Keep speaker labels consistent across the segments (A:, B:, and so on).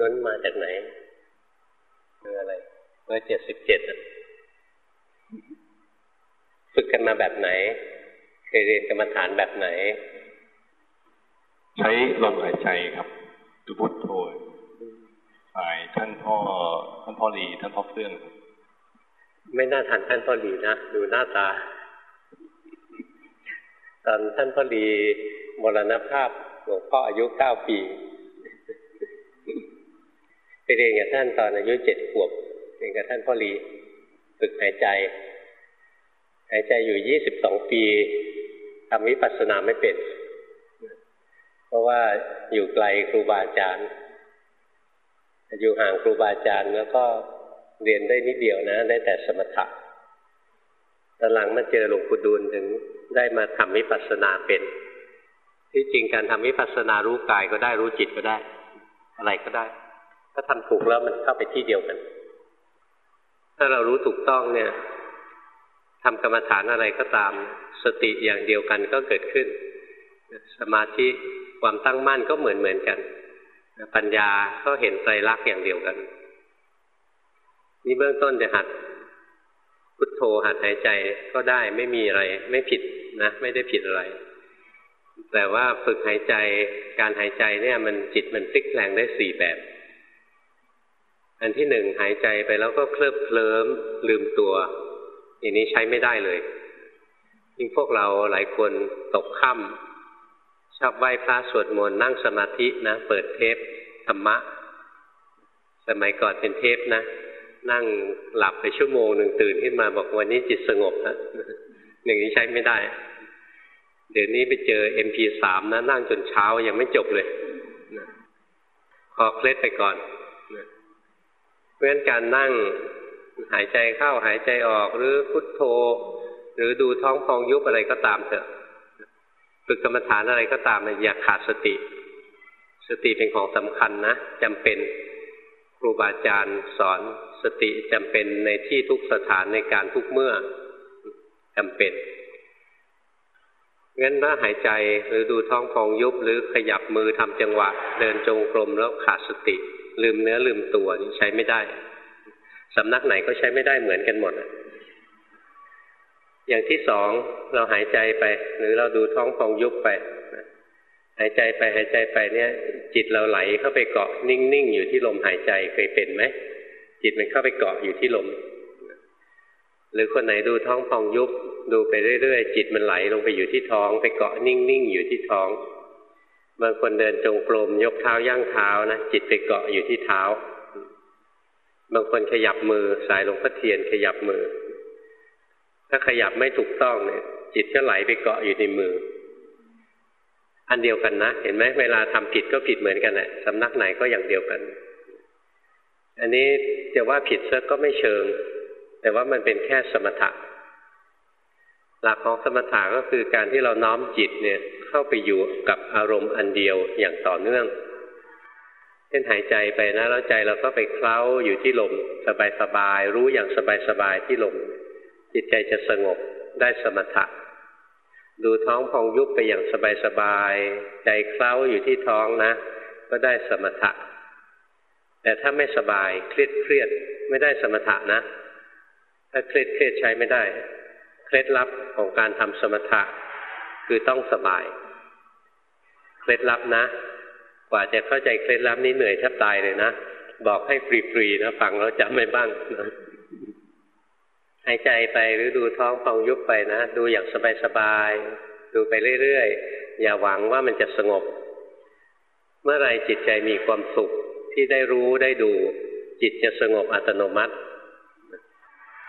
A: นั้นมาจากไหนเบอร์อะไรเบอร์เจ็ดสิบเจ็ดฝึกกันมาแบบไหน เคยเรียนกรรมฐานแบบไหน
B: ใช้ลมหายใจครับดูพุทโธสายท่านพ่อ ท่านพ่อรีท่านพ่อเฟื่อง
A: ไม่น่าทันท่านพ่อรีนะดูหน้าตา ตอนท่านพ่อรีมรณภาพหลวงพ่ออายุเก้าปีไป เรียนกับท่านตอนอายุเจ็ดขวบเรียนกับท่านพ่อรีฝึกหายใจ หายใจอยู่ยี่สิบสองปีทำวิปัสสนาไม่เป็น เพราะว่าอยู่ไกลครูบาอาจารย์ อยู่ห่างครูบาอาจารย์แล้วก็เรียนได้นิดเดียวนะ ได้แต่สมถะตอนหลังมาเจอหลวงปู่ดูลถึงได้มาทำวิปัสสนาเป็น ที่จริงการทำวิปัสสนารู้กายก็ได้รู้จิตก็ได้ อะไรก็ได้ ถ้าทำถูกแล้วมันเข้าไปที่เดียวกัน ถ้าเรารู้ถูกต้องเนี่ยทำกรรมฐานอะไรก็ตาม สติอย่างเดียวกันก็เกิดขึ้น สมาธิความตั้งมั่นก็เหมือนเหมือนกัน ปัญญาก็เห็นไตรลักษณ์อย่างเดียวกัน นี่เบื้องต้นจะหัดพุทโธหัดหายใจก็ได้ไม่มีอะไร ไม่ผิดนะไม่ได้ผิดอะไร แต่ว่าฝึกหายใจการหายใจเนี่ยมันจิตมันพลิกแปลงได้สี่แบบ อันที่หนึ่งหายใจไปแล้วก็เคลิบเคลิ้มลืมตัว อย่างนี้ใช้ไม่ได้เลยยิ่งพวกเราหลายคนตกค่ำชอบไหว้พระสวดมนต์นั่งสมาธินะ เปิดเทปธรรมะ สมัยก่อนเป็นเทปนะ นั่งหลับไปชั่วโมงหนึ่งตื่นขึ้นมาบอกวันนี้จิตสงบนะอย่างนี้ใช้ไม่ได้ เดี๋ยวนี้ไปเจอ MP3 นะ นั่งจนเช้ายังไม่จบเลยขอเคล็ดไปก่อน ราะฉะนั้นการนั่งหายใจเข้าหายใจออกหรือพุทโธ หรือดูท้องพองยุบอะไรก็ตามเถอะฝึกกรรมฐานอะไรก็ตามอย่าขาดสติ สติเป็นของสำคัญนะจำเป็นครูบาอาจารย์สอนสติจำเป็นในที่ทุกสถานในการทุกเมื่อจำเป็นงั้นถ้าหายใจหรือดูท้องพองยุบหรือขยับมือทำจังหวะ เดินจงกรมแล้วขาดสติ ลืมเนื้อลืมตัวนี่ใช้ไม่ได้สำนักไหนก็ใช้ไม่ได้เหมือนกันหมด อย่างที่สองเราหายใจไป หรือเราดูท้องพองยุบไปหายใจไปหายใจไปเนี่ย จิตเราไหลเข้าไปเกาะนิ่งๆอยู่ที่ลมหายใจเคยเป็นไหมจิตมันเข้าไปเกาะอยู่ที่ลม หรือคนไหนดูท้องพองยุบดูไปเรื่อยๆจิตมันไหลลงไปอยู่ที่ท้อง ไปเกาะนิ่งๆอยู่ที่ท้อง บางคนเดินจงกรมยกเท้าย่างเท้านะจิตไปเกาะอยู่ที่เท้า บางคนขยับมือสายหลวงพ่อเทียนขยับมือ ถ้าขยับไม่ถูกต้องเนี่ย จิตก็ไหลไปเกาะอยู่ในมือ อันเดียวกันนะ เห็นไหมเวลาทำผิดก็ผิดเหมือนกันแหละสำนักไหนก็อย่างเดียวกัน อันนี้จะว่าผิดซะก็ไม่เชิง แต่ว่ามันเป็นแค่สมถะ หลักของสมถะก็คือการที่เราน้อมจิตเนี่ยเข้าไปอยู่กับอารมณ์อันเดียวอย่างต่อเนื่องเช่นหายใจไปนะแล้วใจเราก็ไปเคล้าอยู่ที่ลมสบายๆรู้อย่างสบายๆที่ลมจิตใจจะสงบได้สมถะ ดูท้องพองยุบไปอย่างสบายๆใจเคล้าอยู่ที่ท้องนะ ก็ได้สมถะ แต่ถ้าไม่สบายเครียดเครียดไม่ได้สมถะนะ ถ้าเครียดเครียดใช้ไม่ได้ เคล็ดลับของการทำสมถะคือต้องสบาย เคล็ดลับนะ กว่าจะเข้าใจเคล็ดลับนี้เหนื่อยแทบตายเลยนะ บอกให้ฟรีๆนะฟังแล้วจำไม่บ้างนะหายใจไปหรือดูท้องพองยุบไปนะ ดูอย่างสบายๆดูไปเรื่อยๆ อย่าหวังว่ามันจะสงบ เมื่อไรจิตใจมีความสุขที่ได้รู้ได้ดู จิตจะสงบอัตโนมัติ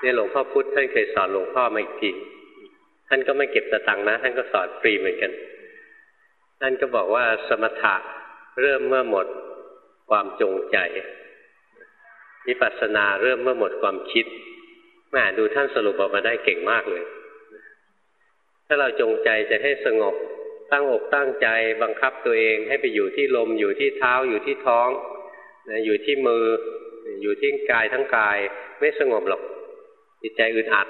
A: นี่หลวงพ่อพุธท่านเคยสอนหลวงพ่อมาอีกทีท่านก็ไม่เก็บสตังค์นะ ท่านก็สอนฟรีเหมือนกัน ท่านก็บอกว่าสมถะเริ่มเมื่อหมดความจงใจวิปัสสนาเริ่มเมื่อหมดความคิดแม่ดูท่านสรุปออกมาได้เก่งมากเลย ถ้าเราจงใจจะให้สงบตั้งอกตั้งใจบังคับตัวเองให้ไปอยู่ที่ลมอยู่ที่เท้าอยู่ที่ท้อง อยู่ที่มืออยู่ที่กายทั้งกายไม่สงบหรอก จิตใจอึดอัด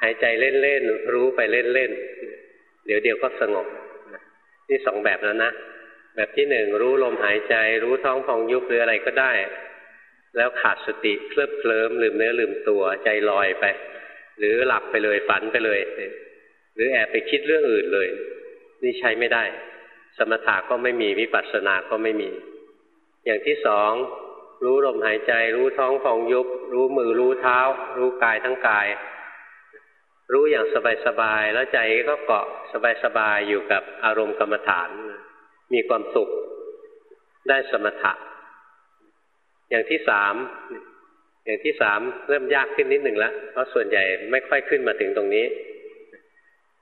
A: หายใจเล่นๆรู้ไปเล่นๆเดี๋ยวเดียวก็สงบนี่สองแบบแล้วนะแบบที่หนึ่งรู้ลมหายใจ รู้ท้องพองยุบหรืออะไรก็ได้ แล้วขาดสติเคลิบเคลิ้มลืมเนื้อลืมตัวใจลอยไป หรือหลับไปเลยฝันไปเลย หรือแอบไปคิดเรื่องอื่นเลย นี่ใช้ไม่ได้ สมถะก็ไม่มีวิปัสสนาก็ไม่มี อย่างที่สอง รู้ลมหายใจ รู้ท้องพองยุบ รู้มือรู้เท้า รู้กายทั้งกาย รู้อย่างสบายๆแล้วใจก็เกาะสบายๆอยู่กับอารมณ์กรรมฐาน มีความสุขได้สมถะ อย่างที่สามอย่างที่สามเริ่มยากขึ้นนิดหนึ่งแล้วเพราะส่วนใหญ่ไม่ค่อยขึ้นมาถึงตรงนี้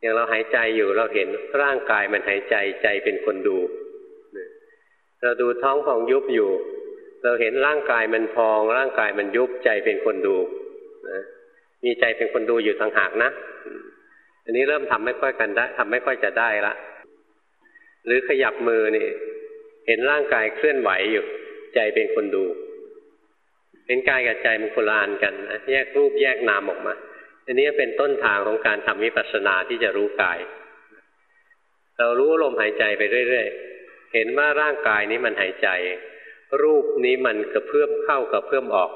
A: อย่างเราหายใจอยู่เราเห็นร่างกายมันหายใจใจเป็นคนดู เราดูท้องพองยุบอยู่ เราเห็นร่างกายมันพอง ร่างกายมันยุบใจเป็นคนดูนะมีใจเป็นคนดูอยู่ต่างหากนะ อันนี้เริ่มทำไม่ค่อยกันได้ทำไม่ค่อยจะได้ละ หรือขยับมือนี่ เห็นร่างกายเคลื่อนไหวอยู่ ใจเป็นคนดูเห็นกายกับใจมันคนละอันกันนะแยกรูปแยกนามออกมา อันนี้เป็นต้นทางของการทำวิปัสสนาที่จะรู้กาย เรารู้ลมหายใจไปเรื่อยๆ เห็นว่าร่างกายนี้มันหายใจ รูปนี้มันกระเพื่อมเข้ากระเพื่อมออก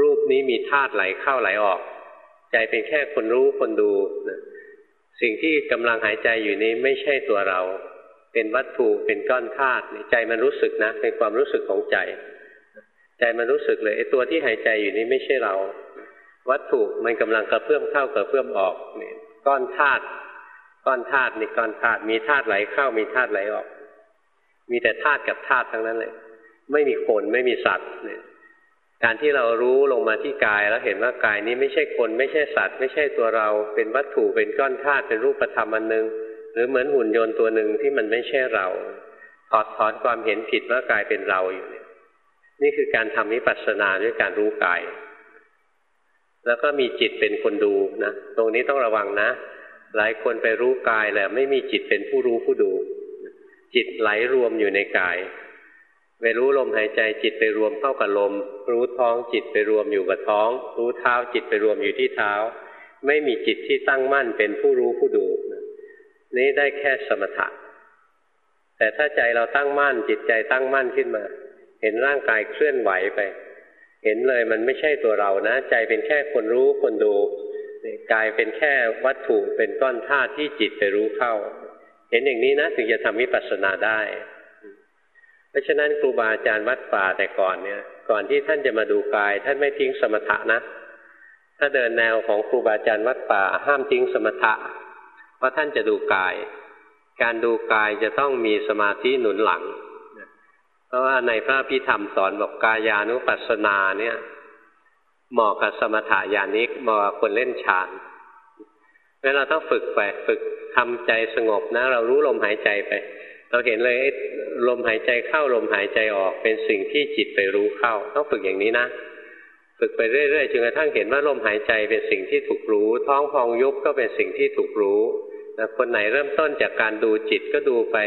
A: รูปนี้มีธาตุไหลเข้าไหลออก ใจเป็นแค่คนรู้คนดูนะสิ่งที่กำลังหายใจอยู่นี้ไม่ใช่ตัวเรา เป็นวัตถุเป็นก้อนธาตุใจมันรู้สึกนะ เป็นความรู้สึกของใจ ใจมันรู้สึกเลยไอ้ตัวที่หายใจอยู่นี้ไม่ใช่เรา วัตถุมันกำลังกระเพื่อมเข้ากระเพื่อมออกนี่ก้อนธาตุก้อนธาตุนี่ก้อนธาตุมีธาตุไหลเข้ามีธาตุไหลออก มีแต่ธาตุกับธาตุทั้งนั้นเลย ไม่มีคนไม่มีสัตว์เนี่ยการที่เรารู้ลงมาที่กายแล้วเห็นว่ากายนี้ไม่ใช่คนไม่ใช่สัตว์ ไม่ใช่ตัวเราเป็นวัตถุเป็นก้อนธาตุเป็นรูปธรรมอันหนึ่งหรือเหมือนหุ่นยนต์ตัวหนึ่งที่มันไม่ใช่เราถอดถอนความเห็นผิดว่ากายเป็นเราอยู่เนี่ยนี่คือการทำวิปัสสนาด้วยการรู้กาย แล้วก็มีจิตเป็นคนดูนะตรงนี้ต้องระวังนะ หลายคนไปรู้กายแหละไม่มีจิตเป็นผู้รู้ผู้ดู จิตไหลรวมอยู่ในกาย ไปรู้ลมหายใจจิตไปรวมเข้ากับลม รู้ท้องจิตไปรวมอยู่กับท้อง รู้เท้าจิตไปรวมอยู่ที่เท้า ไม่มีจิตที่ตั้งมั่นเป็นผู้รู้ผู้ดูนี่ได้แค่สมถะ แต่ถ้าใจเราตั้งมั่น จิตใจตั้งมั่นขึ้นมา เห็นร่างกายเคลื่อนไหวไป เห็นเลยมันไม่ใช่ตัวเรานะ ใจเป็นแค่คนรู้คนดูกายเป็นแค่วัตถุเป็นก้อนธาตุที่จิตไปรู้เข้า เห็นอย่างนี้นะถึงจะทำวิปัสสนาได้ เพราะฉะนั้นครูบาอาจารย์วัดป่าแต่ก่อนเนี่ย ก่อนที่ท่านจะมาดูกาย ท่านไม่ทิ้งสมถะนะ ถ้าเดินแนวของครูบาอาจารย์วัดป่า ห้ามทิ้งสมถะเพราะท่านจะดูกาย การดูกายจะต้องมีสมาธิหนุนหลังเพราะว่าในพระพิธรรมสอนบอกกายานุปัสสนาเนี่ยเหมาะกับสมถะญาณิกเหมาะกับคนเล่นฌานเวลาต้องฝึกไปฝึกทำใจสงบนะ เรารู้ลมหายใจไป เราเห็นเลยลมหายใจเข้าลมหายใจออกเป็นสิ่งที่จิตไปรู้เข้า ต้องฝึกอย่างนี้นะ ฝึกไปเรื่อยๆจนกระทั่งเห็นว่าลมหายใจเป็นสิ่งที่ถูกรู้ ท้องพองยุบก็เป็นสิ่งที่ถูกรู้นะคนไหนเริ่มต้นจากการดูจิตก็ดูไป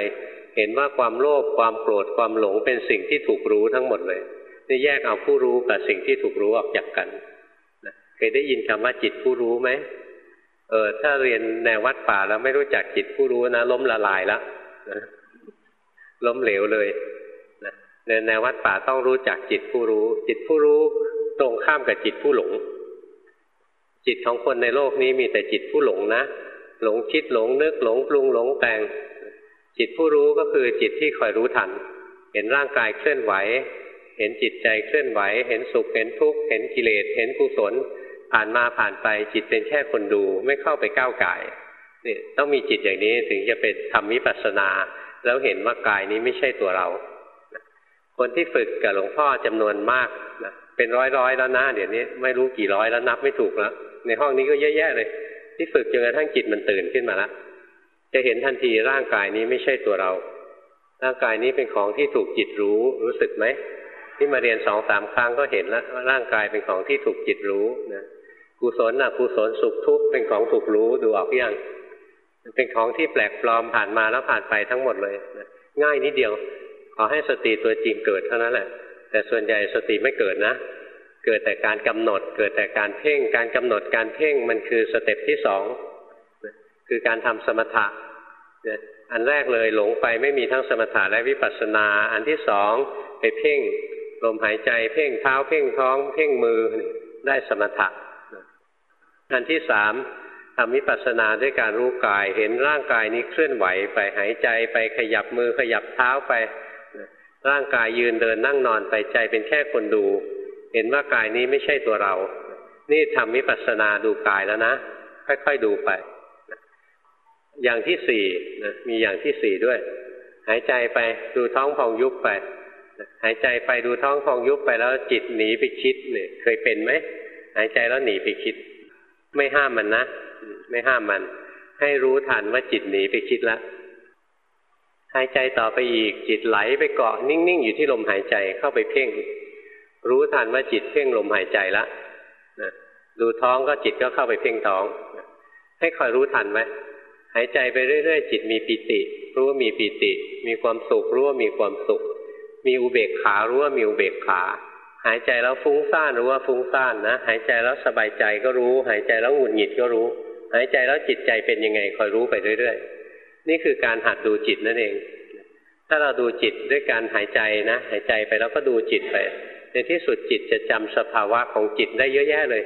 A: เห็นว่าความโลภความโกรธความหลงเป็นสิ่งที่ถูกรู้ทั้งหมดเลยนี่แยกเอาผู้รู้กับสิ่งที่ถูกรู้ออกจากกันนะเคยได้ยินคำว่าจิตผู้รู้ไหมเออถ้าเรียนแนววัดป่าแล้วไม่รู้จักจิตผู้รู้นะ ล้มละลายแล้ว ล้มเหลวเลยนะในแนววัดป่าต้องรู้จักจิตผู้รู้ จิตผู้รู้ตรงข้ามกับจิตผู้หลง จิตของคนในโลกนี้มีแต่จิตผู้หลงนะ หลงคิดหลงนึกหลงปรุงหลงแต่ง จิตผู้รู้ก็คือจิตที่คอยรู้ทัน เห็นร่างกายเคลื่อนไหว เห็นจิตใจเคลื่อนไหว เห็นสุขเห็นทุกข์เห็นกิเลสเห็นกุศล ผ่านมาผ่านไปจิตเป็นแค่คนดูไม่เข้าไปก้าวไก่นี่ต้องมีจิตอย่างนี้ถึงจะเป็นทำวิปัสสนา แล้วเห็นว่ากายนี้ไม่ใช่ตัวเรา คนที่ฝึกกับหลวงพ่อจำนวนมากนะเป็นร้อยร้อยแล้วนะเดี๋ยวนี้ไม่รู้กี่ร้อยแล้วนับไม่ถูกแล้ว ในห้องนี้ก็เยอะแยะเลย ที่ฝึกจนกระทั่งจิตมันตื่นขึ้นมาแล้วจะเห็นทันทีร่างกายนี้ไม่ใช่ตัวเรา ร่างกายนี้เป็นของที่ถูกจิตรู้รู้สึกไหมที่มาเรียนสองสามครั้งก็เห็นแล้วร่างกายเป็นของที่ถูกจิตรู้นะกุศลนะกุศลสุขทุกข์เป็นของถูกรู้ดูออกยัง เป็นของที่แปลกปลอมผ่านมาแล้วผ่านไปทั้งหมดเลยนะง่ายนิดเดียว ขอให้สติตัวจริงเกิดเท่านั้นแหละ แต่ส่วนใหญ่สติไม่เกิดนะ เกิดแต่การกำหนด เกิดแต่การเพ่ง การกำหนดการเพ่งมันคือสเต็ปที่สองคือการทำสมถะอันแรกเลยหลงไปไม่มีทั้งสมถะและวิปัสสนา อันที่สองไปเพ่งลมหายใจเพ่งเท้าเพ่งท้อง เพ่งมือได้สมถะอันที่สาม ทำวิปัสสนาด้วยการรู้กาย เห็นร่างกายนี้เคลื่อนไหวไปหายใจไปขยับมือขยับเท้าไป ร่างกายยืนเดินนั่งนอนไปใจเป็นแค่คนดู เห็นว่ากายนี้ไม่ใช่ตัวเรา นี่ทำวิปัสสนาดูกายแล้วนะ ค่อยๆดูไป อย่างที่สี่นะมีอย่างที่สี่ด้วย หายใจไปดูท้องพองยุบไป หายใจไปดูท้องพองยุบไปแล้วจิตหนีไปคิดเนี่ยเคยเป็นไหมหายใจแล้วหนีไปคิด ไม่ห้ามมันนะ ไม่ห้ามมัน ให้รู้ทันว่าจิตหนีไปคิดแล้วหายใจต่อไปอีกจิตไหลไปเกาะนิ่งๆ อยู่ที่ลมหายใจเข้าไปเพ่ง รู้ทันว่าจิตเพ่งลมหายใจละนะดูท้องก็จิตก็เข้าไปเพ่งท้อง ให้คอยรู้ทันไหมหายใจไปเรื่อยๆ จิตมีปิติ รู้ว่ามีปิติ มีความสุขรู้ว่ามีความสุข มีอุเบกขารู้ว่ามีอุเบกขา หายใจแล้วฟุ้งซ่านรู้ว่าฟุ้งซ่านนะ หายใจแล้วสบายใจก็รู้ หายใจแล้วหงุดหงิดก็รู้ หายใจแล้วจิตใจเป็นยังไงคอยรู้ไปเรื่อยๆ นี่คือการหัดดูจิตนั่นเอง ถ้าเราดูจิตด้วยการหายใจนะ หายใจไปแล้วก็ดูจิตไป ในที่สุดจิตจะจำสภาวะของจิตได้เยอะแยะเลย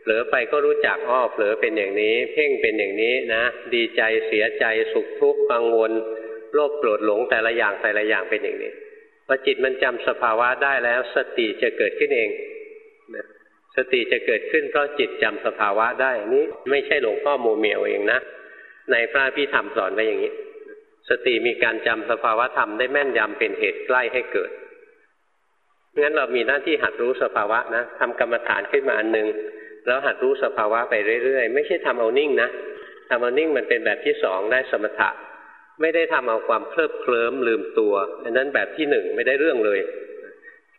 A: เผลอไปก็รู้จักอ้อเผลอเป็นอย่างนี้ เพ่งเป็นอย่างนี้นะ ดีใจเสียใจสุขทุกข์กังวลโลภโกรธหลงแต่ละอย่างแต่ละอย่างเป็นอย่างนี้ พอจิตมันจำสภาวะได้แล้ว สติจะเกิดขึ้นเองนะสติจะเกิดขึ้นเพราะจิตจำสภาวะได้นี่ไม่ใช่หลวงพ่อโมเมียวเองนะในพระพิธรรมสอนไว้อย่างนี้ สติมีการจำสภาวะธรรมได้แม่นยำเป็นเหตุใกล้ให้เกิดงั้นเรามีหน้าที่หัดรู้สภาวะนะทำกรรมฐานขึ้นมาอันหนึ่งแล้วหัดรู้สภาวะไปเรื่อยๆ ไม่ใช่ทำเอานิ่งนะทำเอานิ่งมันเป็นแบบที่สองได้สมถะ ไม่ได้ทำเอาความเคลิบเคลิ้มลืมตัว อันนั้นแบบที่หนึ่งไม่ได้เรื่องเลย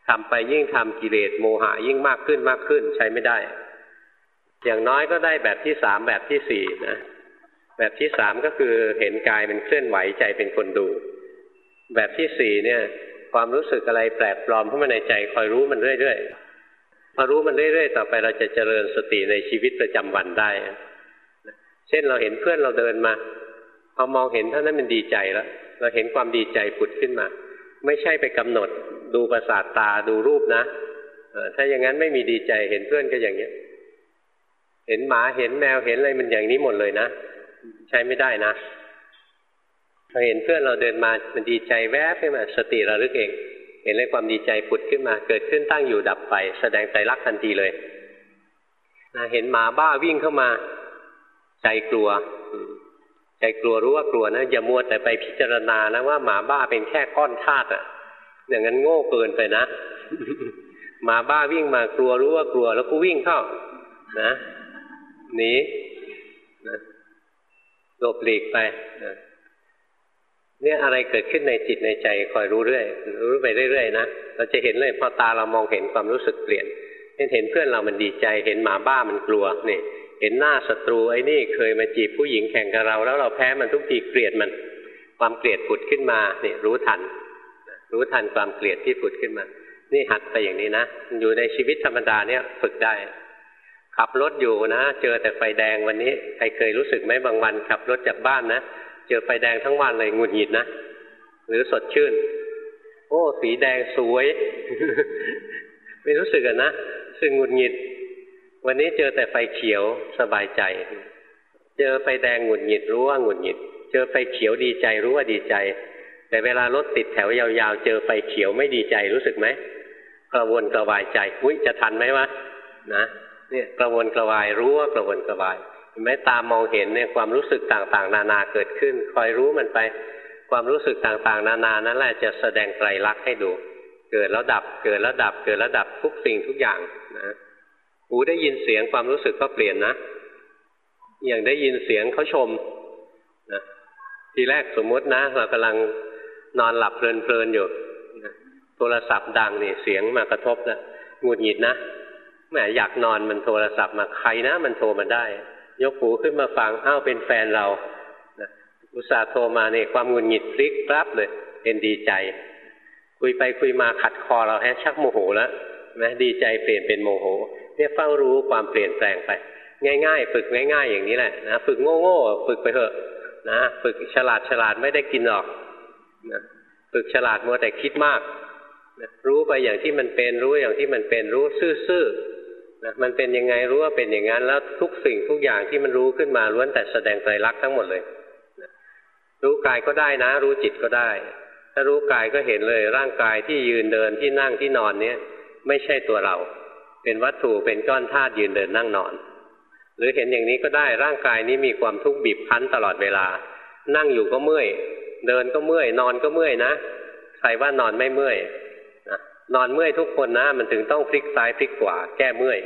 A: ทำไปยิ่งทำกิเลสโมหะยิ่งมากขึ้นมากขึ้นใช้ไม่ได้ อย่างน้อยก็ได้แบบที่สามแบบที่สี่นะ แบบที่สามก็คือเห็นกายมันเคลื่อนไหวใจเป็นคนดู แบบที่สี่เนี่ย ความรู้สึกอะไรแปลกปลอมเข้ามาในใจคอยรู้มันเรื่อยๆพอรู้มันเรื่อยๆต่อไปเราจะเจริญสติในชีวิตประจำวันได้ เช่นเราเห็นเพื่อนเราเดินมา พอมองเห็นเท่านั้นมันดีใจแล้ว เราเห็นความดีใจผุดขึ้นมา ไม่ใช่ไปกำหนดดูประสาทตาดูรูปนะถ้าอย่างนั้นไม่มีดีใจเห็นเพื่อนก็อย่างเนี้ย เห็นหมาเห็นแมวเห็นอะไรมันอย่างนี้หมดเลยนะ ใช้ไม่ได้นะเราเห็นเพื่อนเราเดินมามันดีใจแวบขึ้นมาสติระลึกเอง เห็นเลยความดีใจผุดขึ้นมา เกิดขึ้นตั้งอยู่ดับไป แสดงใจรักทันทีเลยนะเห็นหมาบ้าวิ่งเข้ามา ใจกลัว ใจกลัวรู้ว่ากลัวนะอย่ามัวแต่ไปพิจารณานะว่าหมาบ้าเป็นแค่ก้อนธาตุอะอย่างนั้นโง่เกินไปนะหมาบ้าวิ่งมากลัวรู้ว่ากลัว แล้วก็วิ่งเข้า นะหนีนะหลบหลีกไปเนี่ยอะไรเกิดขึ้นในจิตในใจคอยรู้เรื่อยรู้ไปเรื่อยๆนะเราจะเห็นเลยพอตาเรามองเห็นความรู้สึกเปลี่ยนเห็นเพื่อนเรามันดีใจ เห็นหมาบ้ามันกลัวนี่ เห็นหน้าศัตรูไอ้นี่เคยมาจีบผู้หญิงแข่งกับเรา แล้วเราแพ้มันทุกทีเกลียดมัน ความเกลียดผุดขึ้นมาเนี่ยรู้ทัน รู้ทันความเกลียดที่ผุดขึ้นมา นี่หัดไปอย่างนี้นะอยู่ในชีวิตธรรมดาเนี่ยฝึกได้ ขับรถอยู่นะ เจอแต่ไฟแดงวันนี้ใครเคยรู้สึกไหมบางวัน ขับรถจากบ้านนะเจอไฟแดงทั้งวันเลยหงุดหงิดนะหรือสดชื่น โอ้ สีแดงสวย ไม่รู้สึกอะนะสึกหงุดหงิด วันนี้เจอแต่ไฟเขียวสบายใจ เจอไฟแดงหงุดหงิดรู้ว่าหงุดหงิด เจอไฟเขียวดีใจรู้ว่าดีใจ แต่เวลารถติดแถวยาวๆ เจอไฟเขียวไม่ดีใจรู้สึกไหมกระวนกระวายใจอุ้ยจะทันไหมวะนะเนี่ยกระวนกระวายรู้ว่ากระวนกระวายแม้ตามองเห็นเนี่ยความรู้สึกต่างๆ นานาเกิดขึ้น คอยรู้มันไป ความรู้สึกต่างๆ นานานั้นแหละจะแสดงไตรลักษณ์ให้ดู เกิดแล้วดับเกิดแล้วดับเกิดแล้วดับทุกสิ่งทุกอย่างนะ หูได้ยินเสียงความรู้สึกก็เปลี่ยนนะ อย่างได้ยินเสียงเขาชมนะทีแรกสมมตินะ เรากำลังนอนหลับเพลินๆอยู่โทรศัพท์ดังนี่เสียงมากระทบนะหงุดหงิดนะแหมอยากนอนมันโทรศัพท์มาใครนะ มันโทรมาได้ ยกหูขึ้นมาฟังอ้าวเป็นแฟนเราอุตส่าห์โทรมาเนี่ยความงุนหงิดพลิกกลับเลยเป็นดีใจ คุยไปคุยมาขัดคอเราแฮชักโมโหแล้วนะดีใจเปลี่ยนเป็นโมโห เนี่ยเฝ้ารู้ความเปลี่ยนแปลงไป ง่าย ๆ ฝึกง่าย ๆ อย่างนี้แหละนะฝึกโง่ๆฝึกไปเถอะนะฝึกฉลาดฉลาดไม่ได้กินหรอกนะฝึกฉลาดมัวแต่คิดมากนะรู้ไปอย่างที่มันเป็นรู้อย่างที่มันเป็นรู้ซื่อๆนะมันเป็นยังไงรู้ว่าเป็นอย่างนั้นแล้วทุกสิ่งทุกอย่างที่มันรู้ขึ้นมาล้วนแต่แสดงไตรลักษณ์ทั้งหมดเลยนะรู้กายก็ได้นะ รู้จิตก็ได้ ถ้ารู้กายก็เห็นเลยร่างกายที่ยืนเดินที่นั่งที่นอนเนี้ยไม่ใช่ตัวเรา เป็นวัตถุเป็นก้อนธาตุยืนเดินนั่งนอน หรือเห็นอย่างนี้ก็ได้ร่างกายนี้มีความทุกข์บีบคั้นตลอดเวลา นั่งอยู่ก็เมื่อย เดินก็เมื่อย นอนก็เมื่อยนะใครว่านอนไม่เมื่อยนอนเมื่อยทุกคนนะ มันถึงต้องพลิกซ้ายพลิกขวาแก้เมื่อย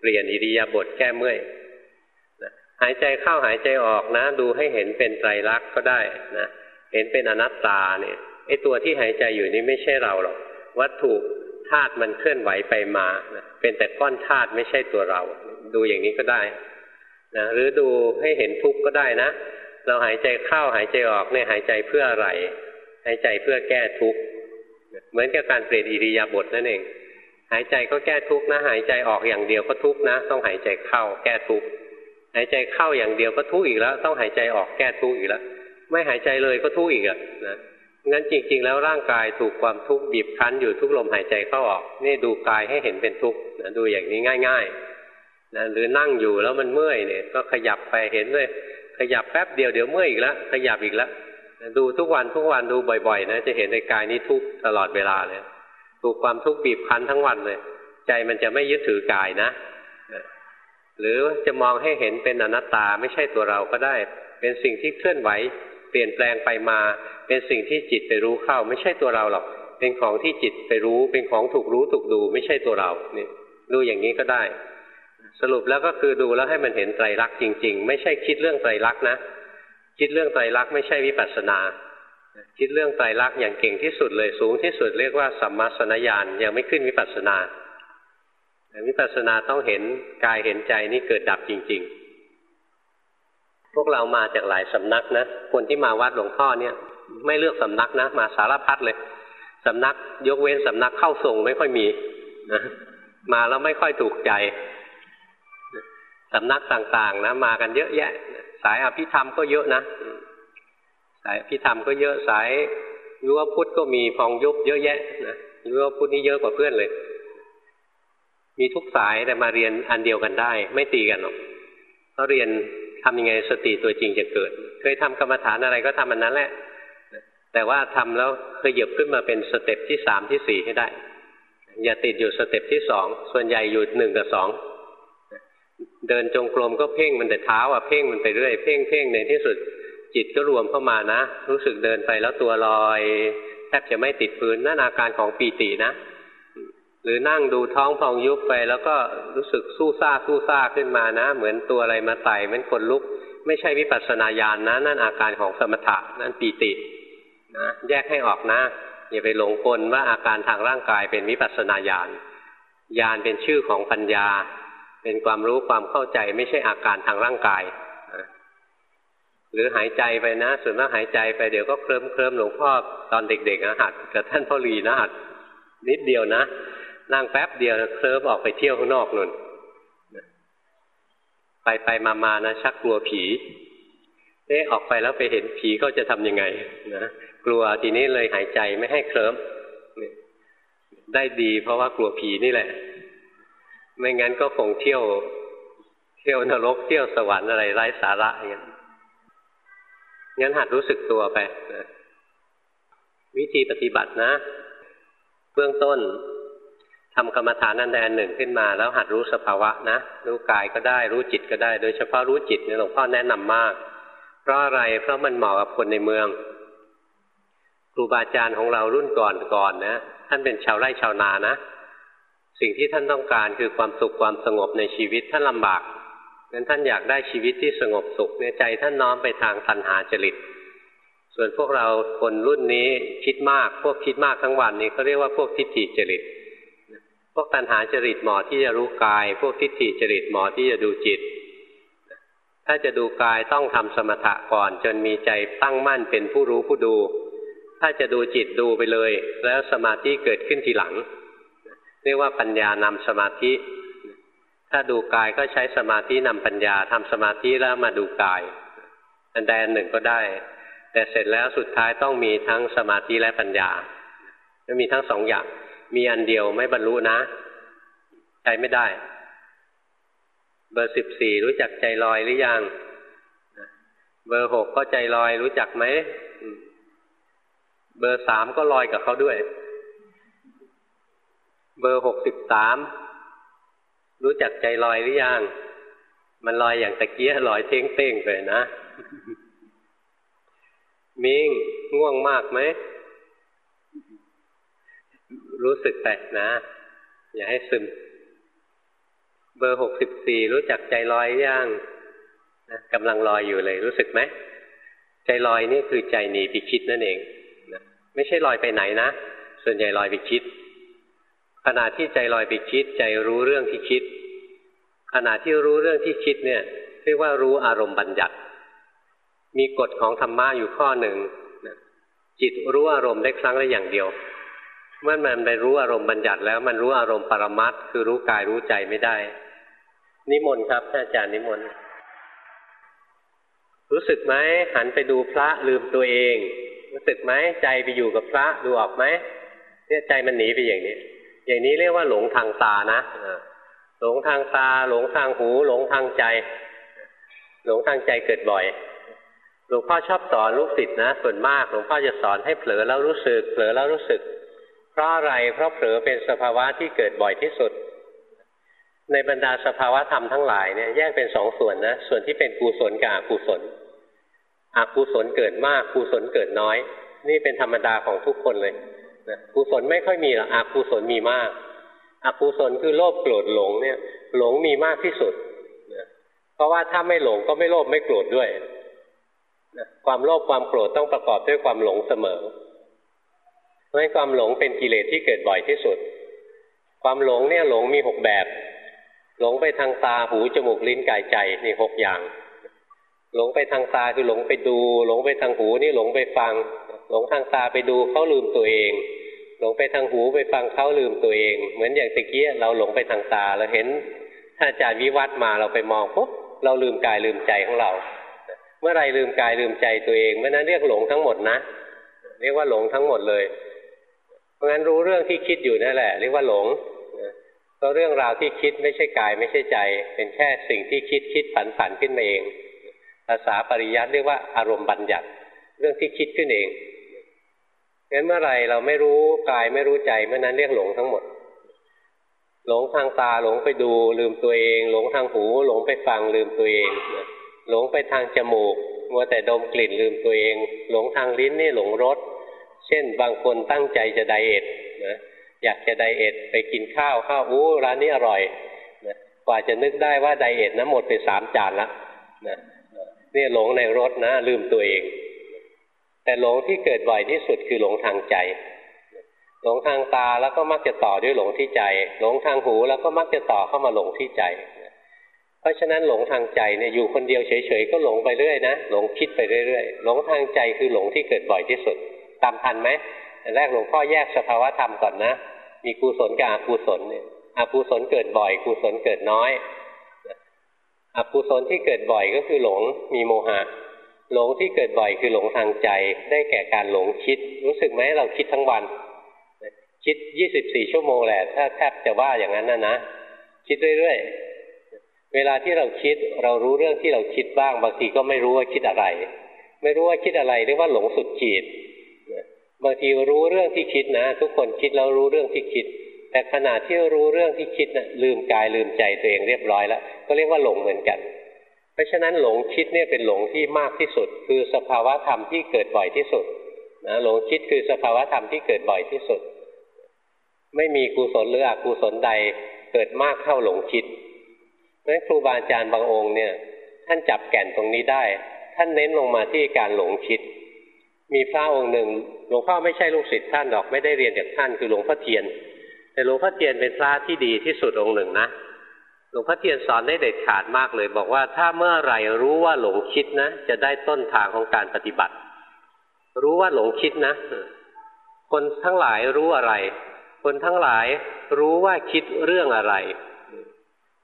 A: เปลี่ยนอิริยาบถแก้เมื่อยหายใจเข้าหายใจออกนะ ดูให้เห็นเป็นไตรลักษณ์ก็ได้นะเห็นเป็นอนัตตาเนี่ยไอตัวที่หายใจอยู่นี่ไม่ใช่เราหรอกวัตถุ ธาตุมันเคลื่อนไหวไปมานะเป็นแต่ก้อนธาตุไม่ใช่ตัวเรา ดูอย่างนี้ก็ได้นะหรือดูให้เห็นทุกข์ก็ได้นะ เราหายใจเข้าหายใจออกเนี่ยหายใจเพื่ออะไร หายใจเพื่อแก้ทุกข์เหมือนกับการเปลี่ยนอิริยาบถนั่นเอง หายใจก็แก้ทุกข์นะ หายใจออกอย่างเดียวก็ทุกข์นะ ต้องหายใจเข้าแก้ทุกข์หายใจเข้าอย่างเดียวก็ทุกข์อีกแล้ว ต้องหายใจออกแก้ทุกข์อีกแล้ว ไม่หายใจเลยก็ทุกข์อีกอะนะ งั้นจริง ๆ แล้วร่างกายถูกความทุกข์บีบคั้นอยู่ทุกลมหายใจเข้าออก นี่ดูกายให้เห็นเป็นทุกข์นะดูอย่างนี้ง่ายๆนะหรือนั่งอยู่แล้วมันเมื่อยเนี่ย ก็ขยับไปเห็นเลยขยับแป๊บเดียวเดี๋ยวเมื่อยอีกแล้วขยับอีกแล้วดูทุกวันทุกวันดูบ่อยๆ นะ จะเห็นในกายนี้ทุกตลอดเวลาเลยถูกความทุกข์บีบคั้นทั้งวันเลย ใจมันจะไม่ยึดถือกายนะ หรือจะมองให้เห็นเป็นอนัตตาไม่ใช่ตัวเราก็ได้ เป็นสิ่งที่เคลื่อนไหว เปลี่ยนแปลงไปมา เป็นสิ่งที่จิตไปรู้เข้า ไม่ใช่ตัวเราหรอก เป็นของที่จิตไปรู้ เป็นของถูกรู้ถูกดู ไม่ใช่ตัวเราเนี่ยดูอย่างนี้ก็ได้ สรุปแล้วก็คือดูแล้วให้มันเห็นไตรลักษณ์จริง ๆ ไม่ใช่คิดเรื่องไตรลักษณ์นะคิดเรื่องไตรลักษณ์ไม่ใช่วิปัสสนา คิดเรื่องไตรลักษณ์อย่างเก่งที่สุดเลยสูงที่สุดเรียกว่าสัมมาสนญาณยังไม่ขึ้นวิปัสสนาวิปัสสนาต้องเห็นกายเห็นใจนี่เกิดดับจริง ๆ พวกเรามาจากหลายสำนักนะ คนที่มาวัดหลวงพ่อเนี่ย ไม่เลือกสำนักนะ มาสารพัดเลยสำนักยกเว้นสำนักเข้าทรงไม่ค่อยมีนะมาแล้วไม่ค่อยถูกใจสำนักต่างๆนะมากันเยอะแยะ สายอภิธรรมก็เยอะนะ สายอภิธรรมก็เยอะสายยุวพุทธก็มีพองยุบเยอะแยะนะยุวพุทธนี่เยอะกว่าเพื่อนเลย มีทุกสายแต่มาเรียนอันเดียวกันได้ ไม่ตีกันหรอกเขาเรียน ทำยังไงสติตัวจริงจะเกิด เคยทำกรรมฐานอะไรก็ทำอันนั้นแหละ แต่ว่าทำแล้วเขยิบขึ้นมาเป็น step ที่สามที่สี่ให้ได้ อย่าติดอยู่ step ที่สองส่วนใหญ่อยู่หนึ่งกับสองเดินจงกรมก็เพ่งมันแต่เท้าอะเพ่งมันไปเรื่อยเพ่งเพ่งในที่สุดจิตก็รวมเข้ามานะ รู้สึกเดินไปแล้วตัวลอยแทบจะไม่ติดพื้นนั่นอาการของปีตินะ หรือนั่งดูท้องพองยุบไป แล้วก็รู้สึกสู้ซ่าสู้ซ่าขึ้นมานะ เหมือนตัวอะไรมาไต่เหมือนคนลุก ไม่ใช่วิปัสสนาญาณนนะ นั่นอาการของสมถะนั่นปีตินะแยกให้ออกนะอย่าไปหลงกลว่าอาการทางร่างกายเป็นวิปัสสนาญาณญาณเป็นชื่อของปัญญา เป็นความรู้ความเข้าใจไม่ใช่อาการทางร่างกายหรือหายใจไปนะ ส่วนมากหายใจไปเดี๋ยวก็เคลิ้มเคลิ้มหลวงพ่อตอนเด็กๆนะหัดกับท่านพ่อรีนะหัดนิดเดียวนะ นั่งแป๊บเดียวเคลิ้มออกไปเที่ยวข้างนอกนู่นไปไปมามานะชักกลัวผีเอ๊ะออกไปแล้วไปเห็นผีก็จะทํำยังไงนะกลัวทีนี้เลยหายใจไม่ให้เคลิ้มได้ดีเพราะว่ากลัวผีนี่แหละ ไม่งั้นก็คงเที่ยว เที่ยวนรกเที่ยวสวรรค์อะไรไร้สาระอย่างนั้นงั้นหัดรู้สึกตัวไปนะวิธีปฏิบัตินะ เบื้องต้น ทำกรรมฐานนันแดนหนึ่งขึ้นมา แล้วหัดรู้สภาวะนะรู้กายก็ได้รู้จิตก็ได้ โดยเฉพาะรู้จิตเนี่ยหลวงพ่อแนะนำมาก เพราะอะไรเพราะมันเหมาะกับคนในเมืองครูบาอาจารย์ของเรารุ่นก่อนก่อนนะท่านเป็นชาวไร่ชาวนานะ สิ่งที่ท่านต้องการคือความสุขความสงบในชีวิตท่านลำบากงั้นท่านอยากได้ชีวิตที่สงบสุขในใจท่านน้อมไปทางตัณหาจริต ส่วนพวกเราคนรุ่นนี้คิดมากพวกคิดมากทั้งวันนี้เขาเรียกว่าพวกทิฏฐิจริต วกตัณหาจริตหมอที่จะรู้กาย พวกทิฏฐิจริตหมอที่จะดูจิต ถ้าจะดูกายต้องทำสมถะก่อน จนมีใจตั้งมั่นเป็นผู้รู้ผู้ดู ถ้าจะดูจิตดูไปเลย แล้วสมาธิเกิดขึ้นทีหลัง เรียกว่าปัญญานำสมาธิ ถ้าดูกายก็ใช้สมาธินำปัญญาทำสมาธิแล้วมาดูกาย อันใดอันหนึ่งก็ได้ แต่เสร็จแล้วสุดท้ายต้องมีทั้งสมาธิและปัญญาจะมีทั้งสองอย่าง มีอันเดียวไม่บรรลุนะ ใช้ไม่ได้ เบอร์สิบสี่รู้จักใจลอยหรือยัง เบอร์หกก็ใจลอยรู้จักไหม เบอร์สามก็ลอยกับเขาด้วย เบอร์หกสิบสามรู้จักใจลอยหรือยัง มันลอยอย่างตะเกียลอยเท่งเต้งเลยนะ มิงง่วงมากไหม รู้สึกแต่นะ อย่าให้ซึม เบอร์หกสิบสี่รู้จักใจลอยย่างนะกำลังลอยอยู่เลย รู้สึกไหมใจลอยนี่คือใจหนีไปคิดนั่นเองนะไม่ใช่ลอยไปไหนนะ ส่วนใหญ่ลอยไปคิดขณะที่ใจลอยไปคิด ใจรู้เรื่องที่คิด ขณะที่รู้เรื่องที่คิดเนี่ยเรียกว่ารู้อารมณ์บัญญัติ มีกฎของธรรมะอยู่ข้อหนึ่งจิตรู้อารมณ์ได้ครั้งละอย่างเดียว เมื่อมันไปรู้อารมณ์บัญญัติแล้วมันรู้อารมณ์ปรมัตคือรู้กายรู้ใจไม่ได้ นิมนต์ครับท่านอาจารย์นิมนต์รู้สึกไหมหันไปดูพระลืมตัวเอง รู้สึกไหมใจไปอยู่กับพระดูออกไหมเนี่ยใจมันหนีไปอย่างนี้ อย่างนี้เรียกว่าหลงทางตานะหลงทางตา หลงทางหู หลงทางใจ หลงทางใจเกิดบ่อยหลวงพ่อชอบสอนลูกศิษย์นะส่วนมากหลวงพ่อจะสอนให้เผลอแล้วรู้สึก เผลอแล้วรู้สึก ราะอะไรเพราะเผลอเป็นสภาวะที่เกิดบ่อยที่สุด ในบรรดาสภาวะธรรมทั้งหลายเนี่ยแยกเป็นสองส่วนนะส่วนที่เป็นกุศลกับอกุศลอกุศลเกิดมากกุศลเกิดน้อย นี่เป็นธรรมดาของทุกคนเลยนะกุศลไม่ค่อยมีหรอกอกุศลมีมากอกุศลคือโลภโกรธหลงเนี่ย หลงมีมากที่สุดนะเพราะว่าถ้าไม่หลงก็ไม่โลภไม่โกรธด้วยนะความโลภความโกรธต้องประกอบด้วยความหลงเสมอ เพราะความหลงเป็นกิเลสที่เกิดบ่อยที่สุด ความหลงเนี่ยหลงมีหกแบบ หลงไปทางตาหูจมูกลิ้นกายใจนี่หกอย่าง หลงไปทางตาคือหลงไปดู หลงไปทางหูนี่หลงไปฟัง หลงทางตาไปดูเขาลืมตัวเอง หลงไปทางหูไปฟังเขาลืมตัวเอง เหมือนอย่างตะกี้เราหลงไปทางตาเราเห็นถ้าอาจารย์วิวัฒมาเราไปมองปุ๊บเราลืมกายลืมใจของเรา เมื่อไรลืมกายลืมใจตัวเองเมื่อนั้นเรียกหลงทั้งหมดนะ เรียกว่าหลงทั้งหมดเลย เพราะงั้นรู้เรื่องที่คิดอยู่นั่นแหละ เรียกว่าหลงเพราะเรื่องราวที่คิดไม่ใช่กายไม่ใช่ใจ เป็นแค่สิ่งที่คิดคิดฝันฝันขึ้นมาเอง ภาษาปริยัติเรียกว่าอารมณ์บัญญัติ เรื่องที่คิดขึ้นเองงั้นเมื่อไรเราไม่รู้กายไม่รู้ใจเมื่อนั้นเรียกหลงทั้งหมด หลงทางตาหลงไปดู ลืมตัวเอง หลงทางหู หลงไปฟังลืมตัวเอง หลงไปทางจมูกมัวแต่ดมกลิ่นลืมตัวเอง หลงทางลิ้นนี่หลงรส เช่นบางคนตั้งใจจะไดเอทนะอยากจะไดเอทไปกินข้าวข้าวอู้ร้านนี้อร่อยนะกว่าจะนึกได้ว่าไดเอทนะหมดไปสามจานละนะนี่หลงในรถนะลืมตัวเอง แต่หลงที่เกิดบ่อยที่สุดคือหลงทางใจ หลงทางตาแล้วก็มักจะต่อด้วยหลงที่ใจ หลงทางหูแล้วก็มักจะต่อเข้ามาหลงที่ใจ เพราะฉะนั้นหลงทางใจเนี่ยอยู่คนเดียวเฉยๆก็หลงไปเรื่อยนะหลงคิดไปเรื่อยๆหลงทางใจคือหลงที่เกิดบ่อยที่สุด ตามทันไหมแต่แรกหลวงพ่อแยกสภาวธรรมก่อนนะ มีกุศลกับอกุศลเนี่ยอกุศลเกิดบ่อยกุศลเกิดน้อยอกุศลที่เกิดบ่อยก็คือหลงมีโมหะ หลงที่เกิดบ่อยคือหลงทางใจ ได้แก่การหลงคิด รู้สึกไหมเราคิดทั้งวัน คิดยี่สิบสี่ชั่วโมงแหละ ถ้าแทบจะว่าอย่างนั้นนะนะ คิดเรื่อยๆ เวลาที่เราคิดเรารู้เรื่องที่เราคิดบ้าง บางทีก็ไม่รู้ว่าคิดอะไร ไม่รู้ว่าคิดอะไรเรียกว่าหลงสุดขีด บางทีรู้เรื่องที่คิดนะ ทุกคนคิดแล้วรู้เรื่องที่คิด แต่ขณะที่รู้เรื่องที่คิดนะลืมกายลืมใจตัวเองเรียบร้อยแล้วก็เรียกว่าหลงเหมือนกัน เพราะฉะนั้นหลงคิดเนี่ยเป็นหลงที่มากที่สุด คือสภาวะธรรมที่เกิดบ่อยที่สุดนะหลงคิดคือสภาวะธรรมที่เกิดบ่อยที่สุด ไม่มีกุศลหรืออกุศลใดเกิดมากเท่าหลงคิดเพราะครูบาอาจารย์บางองค์เนี่ย ท่านจับแก่นตรงนี้ได้ ท่านเน้นลงมาที่การหลงคิด มีพระองค์หนึ่งหลวงพ่อไม่ใช่ลูกศิษย์ท่านหรอกไม่ได้เรียนจากท่านคือหลวงพ่อเทียน แต่หลวงพ่อเทียนเป็นพระที่ดีที่สุดองค์หนึ่งนะหลวงพ่อเทียนสอนได้เด็ดขาดมากเลย บอกว่าถ้าเมื่อไหร่รู้ว่าหลงคิดนะ จะได้ต้นทางของการปฏิบัติ รู้ว่าหลงคิดนะ คนทั้งหลายรู้อะไร คนทั้งหลายรู้ว่าคิดเรื่องอะไร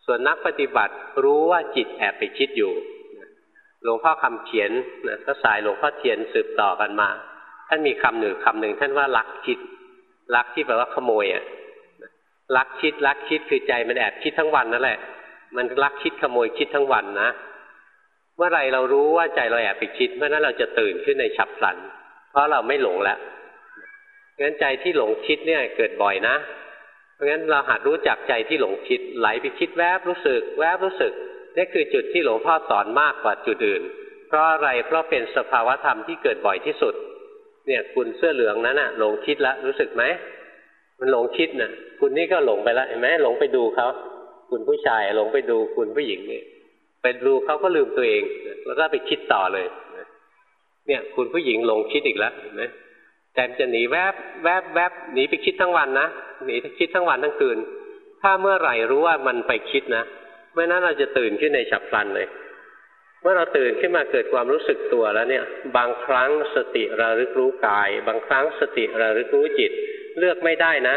A: ส่วนนักปฏิบัติรู้ว่าจิตแอบไปคิดอยู่ หลวงพ่อคำเขียนนะก็สายหลวงพ่อเทียนสืบต่อกันมา ท่านมีคำหนึ่งคำหนึ่งท่านว่าลักคิดลักที่แปลว่าขโมยอะลักคิดลักคิดคือใจมันแอบคิดทั้งวันนั่นแหละ มันลักคิดขโมยคิดทั้งวันนะ เมื่อไรเรารู้ว่าใจเราแอบไปคิดเมื่อนั้นเราจะตื่นขึ้นในฉับพลัน เพราะเราไม่หลงแล้วงั้นใจที่หลงคิดเนี่ยเกิดบ่อยนะ เพราะงั้นเราหัดรู้จักใจที่หลงคิดไหลไปคิดแวบรู้สึก แวบรู้สึก นี่คือจุดที่หลวงพ่อสอนมากกว่าจุดอื่น เพราะอะไรเพราะเป็นสภาวธรรมที่เกิดบ่อยที่สุด เนี่ยคุณเสื้อเหลืองนั้นน่ะหลงคิดแล้วรู้สึกไหมมันหลงคิดน่ะ คุณนี่ก็หลงไปแล้วเห็นไหมหลงไปดูเขาคุณผู้ชายหลงไปดูคุณผู้หญิงนี่ไปดูเขาก็ลืมตัวเอง แล้วก็ไปคิดต่อเลยเนี่ย คุณผู้หญิงหลงคิดอีกแล้วเห็นไหมแต่จะหนีแวบแวบแวบหนีไปคิดทั้งวันนะหนีคิดทั้งวันทั้งคืน ถ้าเมื่อไหร่รู้ว่ามันไปคิดนะ เมื่อนั้นเราจะตื่นขึ้นในฉับพลันเลย เมื่อเราตื่นขึ้นมาเกิดความรู้สึกตัวแล้วเนี่ย บางครั้งสติระลึกรู้กาย บางครั้งสติระลึกรู้จิต เลือกไม่ได้นะ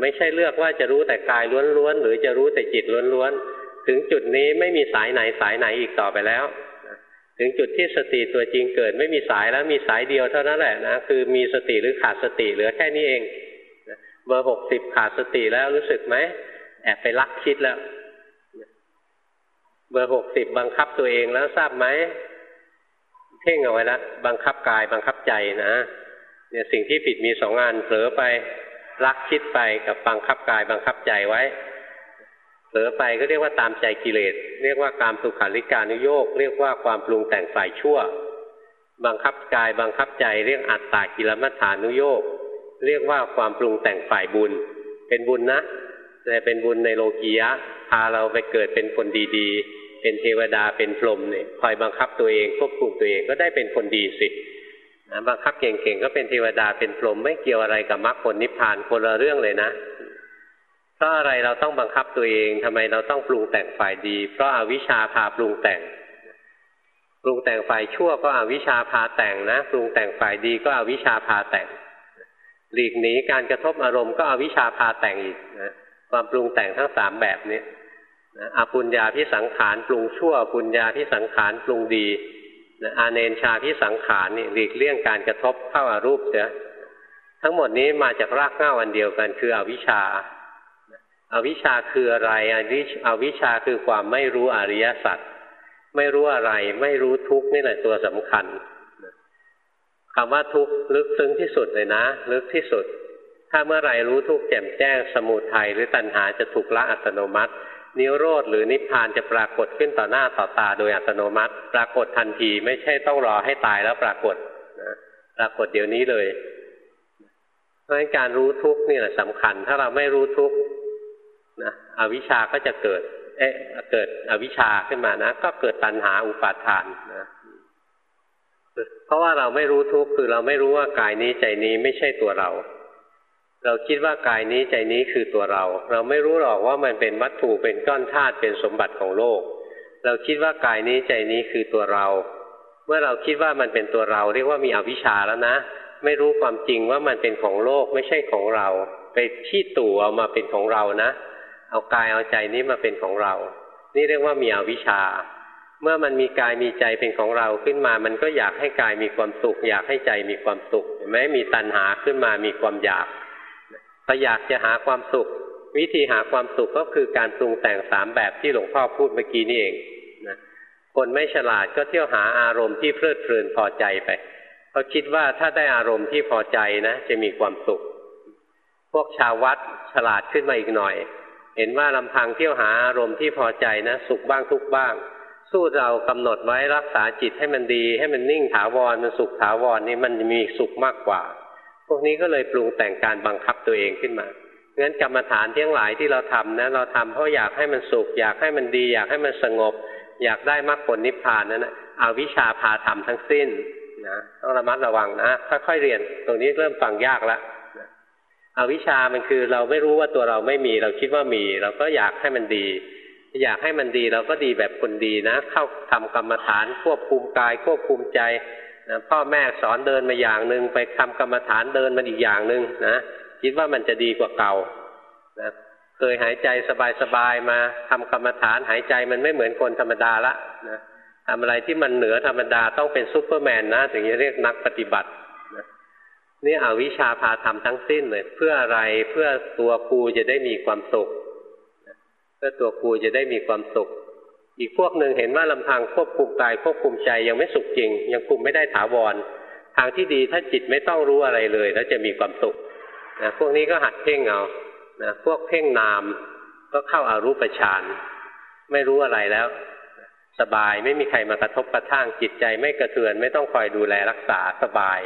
A: ไม่ใช่เลือกว่าจะรู้แต่กายล้วนๆหรือจะรู้แต่จิตล้วนๆถึงจุดนี้ไม่มีสายไหนสายไหนอีกต่อไปแล้ว ถึงจุดที่สติตัวจริงเกิด ไม่มีสายแล้วมีสายเดียวเท่านั้นแหละนะคือมีสติหรือขาดสติเหลือแค่นี้เองเบอร์หกสิบขาดสติแล้วรู้สึกไหมแอบไปลักคิดแล้ว เบอร์หกสิบบังคับตัวเองแล้วทราบไหมเพ่งเอาไว้แล้วบังคับกายบังคับใจนะเนี่ยสิ่งที่ผิดมีสองงานเผลอไปรักคิดไปกับบังคับกายบังคับใจไว้เผลอไปก็เรียกว่าตามใจกิเลสเรียกว่าการสุขาริการุโยกเรียกว่าความปรุงแต่งฝ่ายชั่ว บังคับกายบังคับใจเรียกอัตตากิลมัฏฐานุโยกเรียกว่าความปรุงแต่งฝ่ายบุญ เป็นบุญนะ แต่เป็นบุญในโลกียะพาเราไปเกิดเป็นคนดีๆ เป็นเทวดาเป็นพรหมเนี่ยคอยบังคับตัวเองควบคุมตัวเองก็ได้เป็นคนดีสินะบังคับเก่งๆก็เป็นเทวดาเป็นพรหมไม่เกี่ยวอะไรกับมรรคผลนิพพานคนละเรื่องเลยนะเพราะอะไรเราต้องบังคับตัวเองทำไมเราต้องปรุงแต่งฝ่ายดี เพราะอาวิชชาพาปรุงแต่ง ปรุงแต่งฝ่ายชั่วก็อวิชชาพาแต่งนะปรุงแต่งฝ่ายดีก็อวิชชาพาแต่งหลีกหนีการกระทบอารมณ์ก็อวิชชาพาแต่งอีกนะ ความปรุงแต่งทั้งสามแบบนี้อาปุญญาพิสังขารปรุงชั่วปุญญาพิสังขารปรุงดีอาเนนชาพิสังขารนี่หลีกเลี่ยงการกระทบเข้าอารูปเสียทั้งหมดนี้มาจากรากเหง้าอันเดียวกัน คืออวิชชาอาวิชชาคืออะไรอวิชชาคือความไม่รู้อริยสัจไม่รู้อะไร ไม่รู้ทุกนี่แหละตัวสำคัญคำว่าทุกลึกซึ้งที่สุดเลยนะ ลึกที่สุด ถ้าเมื่อไรรู้ทุกแจ่มแจ้งสมุทัยหรือตัณหาจะถูกละอัตโนมัติ นิโรธหรือนิพพานจะปรากฏขึ้นต่อหน้าต่อตาโดยอัตโนมัติ ปรากฏทันทีไม่ใช่ต้องรอให้ตายแล้วปรากฏนะปรากฏเดี๋ยวนี้เลย เพราะฉะนั้นการรู้ทุกนี่แหละสำคัญ ถ้าเราไม่รู้ทุกนะอวิชาก็จะเกิด เอ๊ะเกิดอวิชาขึ้นมานะ ก็เกิดตัณหาอุปาทานนะเพราะว่าเราไม่รู้ทุกข์คือเราไม่รู้ว่ากายนี้ใจนี้ไม่ใช่ตัวเรา เราคิดว่ากายนี้ใจนี้คือตัวเรา เราไม่รู้หรอกว่ามันเป็นวัตถุเป็นก้อนธาตุเป็นสมบัติของโลก เราคิดว่ากายนี้ใจนี้คือตัวเรา เมื่อเราคิดว่ามันเป็นตัวเรา เรียกว่ามีอวิชชาแล้วนะ ไม่รู้ความจริงว่ามันเป็นของโลกไม่ใช่ของเรา ไปที่ตู่เอามาเป็นของเรานะ เอากายเอาใจนี้มาเป็นของเรา นี่เรียกว่ามีอวิชชา เมื่อมันมีกายมีใจเป็นของเราขึ้นมา มันก็อยากให้กายมีความสุข อยากให้ใจมีความสุขเห็นไหมมีตัณหาขึ้นมามีความอยาก ถ้าอยากจะหาความสุข วิธีหาความสุขก็คือการปรุงแต่งสามแบบที่หลวงพ่อพูดเมื่อกี้นี่เองนะคนไม่ฉลาดก็เที่ยวหาอารมณ์ที่เพลิดเพลินพอใจไปเขาคิดว่าถ้าได้อารมณ์ที่พอใจนะ จะมีความสุข พวกชาววัดฉลาดขึ้นมาอีกหน่อย เห็นว่าลำพังเที่ยวหาอารมณ์ที่พอใจนะ สุขบ้างทุกบ้าง สู้เรากำหนดไว้รักษาจิตให้มันดี ให้มันนิ่งถาวรมันสุขถาวรนี่มันมีสุขมากกว่า พวกนี้ก็เลยปรุงแต่งการบังคับตัวเองขึ้นมางั้นกรรมฐานทั้งหลายที่เราทำนะเราทำเพราะอยากให้มันสุข อยากให้มันดี อยากให้มันสงบ อยากได้มรรคผลนิพพานนั่นนะเอาวิชาพาทำทั้งสิ้นนะต้องระมัดระวังนะค่อยๆเรียน ตรงนี้เริ่มฟังยากแล้วเอาวิชามันคือเราไม่รู้ว่าตัวเราไม่มี เราคิดว่ามี เราก็อยากให้มันดี อยากให้มันดีเราก็ดีแบบคนดีนะ เข้าทำกรรมฐานควบคุมกายควบคุมใจ นะพ่อแม่สอนเดินมาอย่างหนึ่งไปทำกรรมฐานเดินมันอีกอย่างหนึ่งนะคิดว่ามันจะดีกว่าเก่านะเคยหายใจสบายๆมาทำกรรมฐานหายใจมันไม่เหมือนคนธรรมดาละนะทำอะไรที่มันเหนือธรรมดาต้องเป็นซูเปอร์แมนนะถึงจะเรียกนักปฏิบัตินี่อวิชชาพาทำทั้งสิ้นเลยเพื่ออะไรเพื่อตัวกูจะได้มีความสุข เพื่อตัวกูจะได้มีความสุข อีกพวกหนึ่งเห็นว่าลำพังควบคุมกายควบคุมใจยังไม่สุขจริง ยังคุมไม่ได้ถาวร ทางที่ดีถ้าจิตไม่ต้องรู้อะไรเลย แล้วจะมีความสุขนะพวกนี้ก็หัดเพ่งเอานะพวกเพ่งนามก็เข้าอารูปฌานไม่รู้อะไรแล้ว สบายไม่มีใครมากระทบกระทั่งจิตใจไม่กระเทือน ไม่ต้องคอยดูแลรักษาสบาย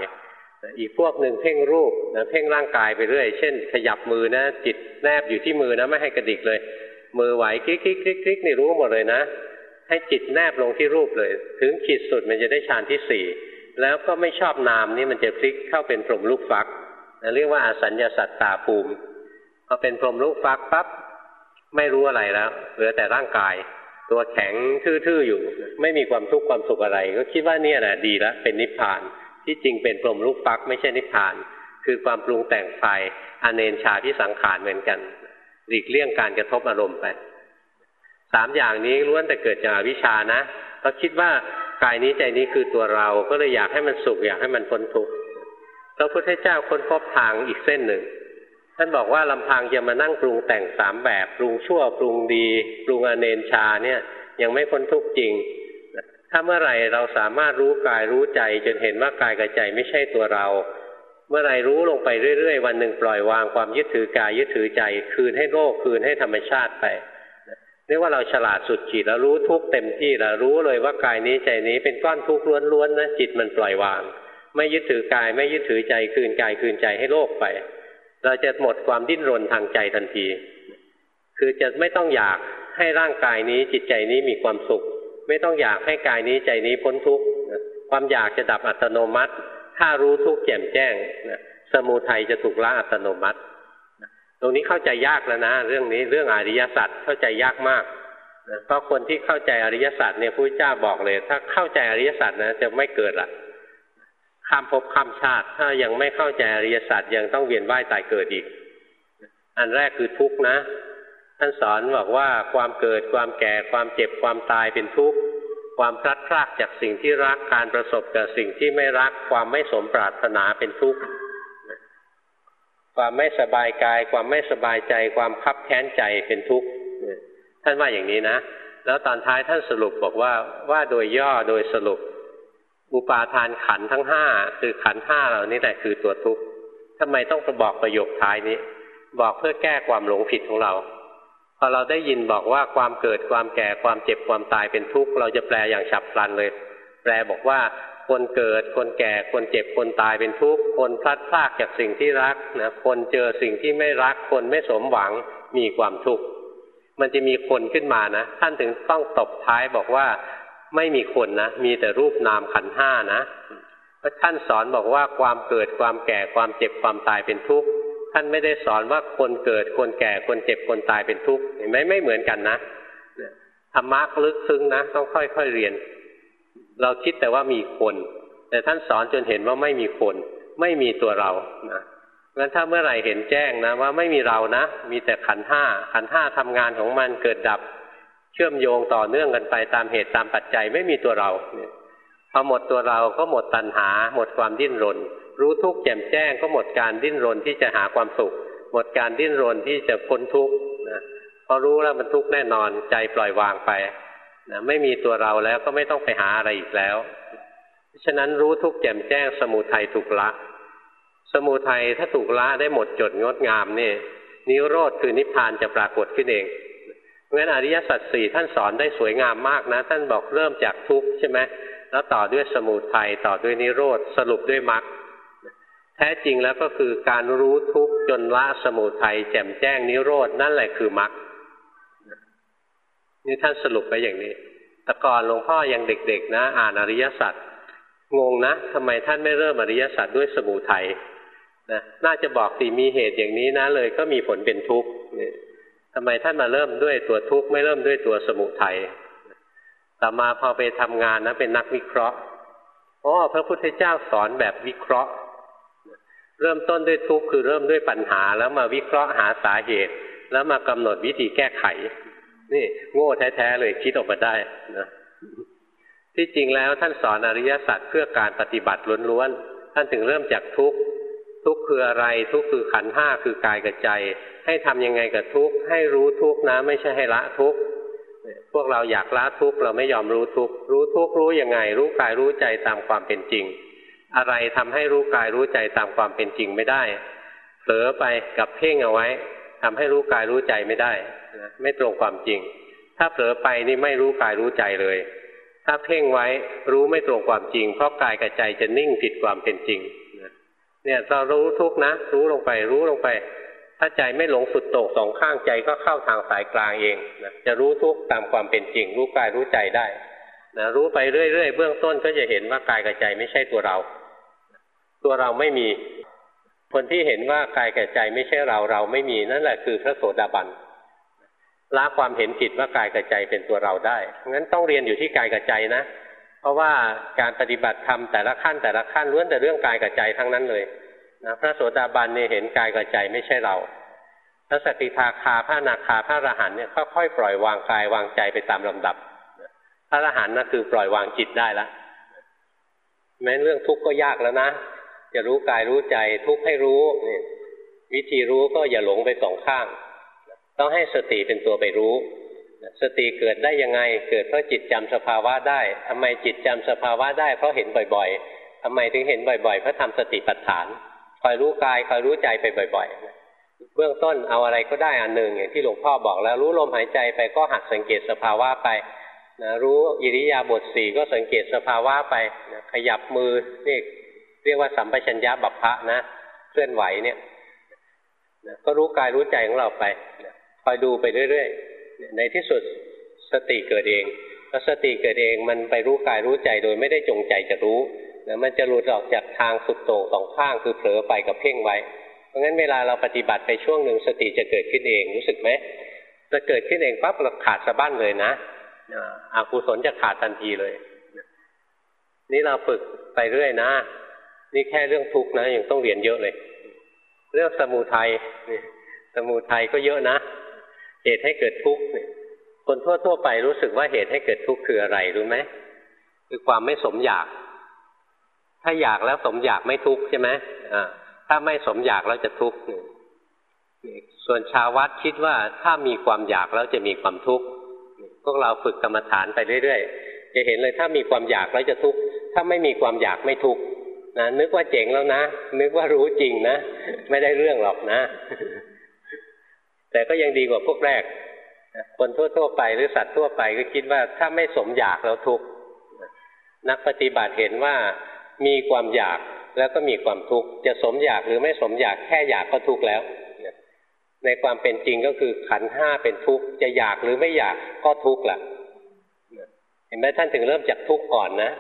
A: อีกพวกหนึ่งเพ่งรูปนะเพ่งร่างกายไปเรื่อย เช่น ขยับมือนะจิตแนบอยู่ที่มือนะไม่ให้กระดิกเลย มือไหวคลิกคลิกคลิกคลิกนี่รู้หมดเลยนะ ให้จิตแนบลงที่รูปเลย ถึงขีดสุดมันจะได้ฌานที่สี่แล้วก็ไม่ชอบนามนี่มันจะพลิกเข้าเป็นพรหมลูกฟักเรียกว่าอสัญญาสัตตาภูมิพอเป็นพรหมลูกฟักปั๊บไม่รู้อะไรแล้วเหลือแต่ร่างกาย ตัวแข็งทื่อๆอยู่ ไม่มีความทุกข์ความสุขอะไร ก็คิดว่าเนี่ยแหละดีแล้วเป็นนิพพาน ที่จริงเป็นพรหมลูกฟัก ไม่ใช่นิพพาน คือความปรุงแต่งไฟอเนนชาที่สังขารเหมือนกัน หลีกเลี่ยงการกระทบอารมณ์ไปสามอย่างนี้ล้วนแต่เกิดจากวิชานะเราคิดว่ากายนี้ใจนี้คือตัวเราก็เลยอยากให้มันสุขอยากให้มันพ้นทุกข์พระพุทธเจ้าค้นพบทางอีกเส้นหนึ่ง ท่านบอกว่าลำพังจะมานั่งปรุงแต่งสามแบบ ปรุงชั่วปรุงดี ปรุงอเนนชาเนี่ย ยังไม่พ้นทุกข์จริง ถ้าเมื่อไหร่เราสามารถรู้กายรู้ใจจนเห็นว่ากายกับใจไม่ใช่ตัวเรา เมื่อไรรู้ลงไปเรื่อยๆ วันหนึ่งปล่อยวางความยึดถือกายยึดถือใจ คืนให้โลกคืนให้ธรรมชาติไปเรียกว่าเราฉลาดสุดจิตแล้วรู้ทุกเต็มที่แล้วรู้เลยว่ากายนี้ใจนี้เป็นก้อนทุกข์ล้วนๆนะจิตมันปล่อยวาง ไม่ยึดถือกายไม่ยึดถือใจ คืนกายคืนใจให้โลกไป เราจะหมดความดิ้นรนทางใจทันที คือจะไม่ต้องอยากให้ร่างกายนี้จิตใจนี้มีความสุข ไม่ต้องอยากให้กายนี้ใจนี้พ้นทุกข์ความอยากจะดับอัตโนมัติ ถ้ารู้ทุกข์แจ่มแจ้งนะสมุทัยจะถูกละอัตโนมัติ ตรงนี้เข้าใจยากแล้วนะ เรื่องนี้เรื่องอริยสัจเข้าใจยากมากเพราะคนที่เข้าใจอริยสัจเนี่ยพระเจ้าบอกเลย ถ้าเข้าใจอริยสัจนะจะไม่เกิดละข้ามภพข้ามชาติ ถ้ายังไม่เข้าใจอริยสัจยังต้องเวียนว่ายตายเกิดอีก อันแรกคือทุกข์นะท่านสอนบอกว่าความเกิดความแก่ความเจ็บความตายเป็นทุกข์ ความพลัดพรากจากสิ่งที่รักการประสบกับสิ่งที่ไม่รัก ความไม่สมปรารถนาเป็นทุกข์ความไม่สบายกาย ความไม่สบายใจ ความคับแค้นใจเป็นทุกข์ท่านว่าอย่างนี้นะ แล้วตอนท้ายท่านสรุปบอกว่าว่าโดยย่อโดยสรุป อุปาทานขันทั้งห้าคือขันห้าเหล่านี้แหละคือตัวทุกข์ทำไมต้องประบอกประโยคท้ายนี้ บอกเพื่อแก้ความหลงผิดของเรา พอเราได้ยินบอกว่าความเกิดความแก่ความเจ็บความตายเป็นทุกข์เราจะแปลอย่างฉับพลันเลย แปลบอกว่าคนเกิดคนแก่คนเจ็บคนตายเป็นทุกข์คนพลัดพรากจากสิ่งที่รักนะคนเจอสิ่งที่ไม่รักคนไม่สมหวังมีความทุกข์มันจะมีคนขึ้นมานะ ท่านถึงต้องตบท้ายบอกว่าไม่มีคนนะ มีแต่รูปนามขันห้านะเพราะท่านสอนบอกว่าความเกิดความแก่ความเจ็บความตายเป็นทุกข์ ท่านไม่ได้สอนว่าคนเกิดคนแก่คนเจ็บคนตายเป็นทุกข์เห็นไหมไม่เหมือนกันนะธรรมะลึกซึ้งนะ ต้องค่อยๆเรียน เราคิดแต่ว่ามีคน แต่ท่านสอนจนเห็นว่าไม่มีคน ไม่มีตัวเรานะงั้นถ้าเมื่อไหร่เห็นแจ้งนะว่าไม่มีเรานะ มีแต่ขันห้าขันห้าทำงานของมันเกิดดับ เชื่อมโยงต่อเนื่องกันไปตามเหตุตามปัจจัยไม่มีตัวเราเนี่ยพอหมดตัวเราก็หมดตัณหา หมดความดิ้นรน รู้ทุกข์แจ่มแจ้งก็หมดการดิ้นรนที่จะหาความสุข หมดการดิ้นรนที่จะพ้นทุกข์นะพอรู้แล้วมันทุกข์แน่นอนใจปล่อยวางไปนะไม่มีตัวเราแล้วก็ไม่ต้องไปหาอะไรอีกแล้ว เพราะฉะนั้นรู้ทุกข์แจ่มแจ้งสมุทัยถูกละ สมุทัยถ้าถูกละได้หมดจดงดงามนี่นิโรธคือนิพพานจะปรากฏขึ้นเองเพราะฉะนั้นอริยสัจสี่ท่านสอนได้สวยงามมากนะ ท่านบอกเริ่มจากทุกข์ใช่ไหมแล้วต่อด้วยสมุทัยต่อด้วยนิโรธสรุปด้วยมรรค แท้จริงแล้วก็คือการรู้ทุกข์จนละสมุทัยแจ่มแจ้งนิโรดนั่นแหละคือมรรคนี่ท่านสรุปไปอย่างนี้ แต่ก่อนหลวงพ่อยังเด็กๆนะ อ่านอริยสัจงงนะทำไมท่านไม่เริ่มอริยสัจด้วยสมุทัยนะน่าจะบอกสิมีเหตุอย่างนี้นะเลยก็มีผลเป็นทุกข์ทำไมท่านมาเริ่มด้วยตัวทุกข์ไม่เริ่มด้วยตัวสมุทัยต่อมาพอไปทำงานนะเป็นนักวิเคราะห์อ๋อพระพุทธเจ้าสอนแบบวิเคราะห์ เริ่มต้นด้วยทุกข์คือเริ่มด้วยปัญหา แล้วมาวิเคราะห์หาสาเหตุ แล้วมากำหนดวิธีแก้ไข นี่โง่แท้ๆเลยคิดออกมาได้นะที่จริงแล้วท่านสอนอริยสัจเพื่อการปฏิบัติล้วนๆท่านถึงเริ่มจากทุกข์ทุกข์คืออะไร ทุกข์คือขันห้าคือกายกับใจ ให้ทำยังไงกับทุกข์ให้รู้ทุกข์นะ ไม่ใช่ให้ละทุกข์พวกเราอยากละทุกข์เราไม่ยอมรู้ทุกข์รู้ทุกข์รู้ยังไง รู้กายรู้ใจตามความเป็นจริง อะไรทำให้รู้กายรู้ใจตามความเป็นจริงไม่ได้เผลอไปกับเพ่งเอาไว้ทำให้รู้กายรู้ใจไม่ได้นะไม่ตรงความจริง ถ้าเผลอไปนี่ไม่รู้กายรู้ใจเลย ถ้าเพ่งไว้รู้ไม่ตรงความจริง เพราะกายกับใจจะนิ่งผิดความเป็นจริงเนี่ยเรารู้ทุกนะ รู้ลงไปรู้ลงไป ถ้าใจไม่หลงสุดโต่งสองข้างใจก็เข้าทางสายกลางเองนะจะรู้ทุกตามความเป็นจริง รู้กายรู้ใจได้นะรู้ไปเรื่อยๆเบื้องต้นก็จะเห็นว่ากายกับใจไม่ใช่ตัวเรา ตัวเราไม่มี คนที่เห็นว่ากายแกับใจไม่ใช่เราเราไม่มีนั่นแหละคือพระโสดาบันละความเห็นผิดว่ากายกับใจเป็นตัวเราได้งั้นต้องเรียนอยู่ที่กายกับใจนะ เพราะว่าการปฏิบัติธรรมแต่ละขั้นแต่ละขั้นล้วนแต่เรื่องกายกับใจทั้งนั้นเลยนะพระโสดาบันเนี่ยเห็นกายกับใจไม่ใช่เรา พระสติทาคาพระนาคาพระอรหันเนี่ยค่อยๆปล่อยวางกายวางใจไปตามลำดับ พระอรหันต์นั่นคือปล่อยวางจิตได้ละแม้เรื่องทุกข์ก็ยากแล้วนะ จะรู้กายรู้ใจทุกข์ให้รู้นี่วิธีรู้ก็อย่าหลงไปสองข้าง ต้องให้สติเป็นตัวไปรู้ สติเกิดได้ยังไง เกิดเพราะจิตจำสภาวะได้ทำไมจิตจำสภาวะได้ เพราะเห็นบ่อยๆทำไมถึงเห็นบ่อยๆ เพราะทำสติปัฏฐาน คอยรู้กายคอยรู้ใจไปบ่อยๆ เบื้องต้นเอาอะไรก็ได้อันหนึ่งอย่างที่หลวงพ่อบอกแล้วรู้ลมหายใจไปก็หัดสังเกตสภาวะไปนะรู้อิริยาบถสี่ก็สังเกตสภาวะไปนะขยับมือนี่ เรียกว่าสัมปชัญญะบัพพะนะเคลื่อนไหวเนี่ยนะก็รู้กายรู้ใจของเราไปนะคอยดูไปเรื่อยๆ ในที่สุดสติเกิดเองพอสติเกิดเองมันไปรู้กายรู้ใจโดยไม่ได้จงใจจะรู้นะมันจะหลุดออกจากทางสุดโต่งสองข้างคือเผลอไปกับเพ่งไว้ เพราะงั้นเวลาเราปฏิบัติไปช่วงหนึ่งสติจะเกิดขึ้นเองรู้สึกไหมจะเกิดขึ้นเองปั๊บเราขาดสะบั้นเลยนะอากุศลจะขาดทันทีเลย นี่เราฝึกไปเรื่อยนะ นี่แค่เรื่องทุกข์นะยังต้องเรียนเยอะเลย เรื่องสมุทัยสมุทัยก็เยอะนะ เหตุให้เกิดทุกข์คนทั่วๆไปรู้สึกว่าเหตุให้เกิดทุกข์คืออะไรรู้ไหมคือความไม่สมอยาก ถ้าอยากแล้วสมอยากไม่ทุกข์ใช่ไหมอ่าถ้าไม่สมอยากแล้วจะทุกข์ส่วนชาววัดคิดว่าถ้ามีความอยากแล้วจะมีความทุกข์พวกเราฝึกกรรมฐานไปเรื่อยๆจะเห็นเลยถ้ามีความอยากแล้วจะทุกข์ถ้าไม่มีความอยากไม่ทุกข์ นะนึกว่าเจ๋งแล้วนะ นึกว่ารู้จริงนะ ไม่ได้เรื่องหรอกนะ แต่ก็ยังดีกว่าพวกแรก คนทั่วๆไปหรือสัตว์ทั่วไปก็คิดว่าถ้าไม่สมอยากแล้วทุกข์นักปฏิบัติเห็นว่ามีความอยากแล้วก็มีความทุกข์จะสมอยากหรือไม่สมอยากแค่อยากก็ทุกข์แล้วในความเป็นจริงก็คือขันห้าเป็นทุกข์จะอยากหรือไม่อยากก็ทุกข์ละเห็นไหมท่านถึงเริ่มจากทุกข์ก่อนนะ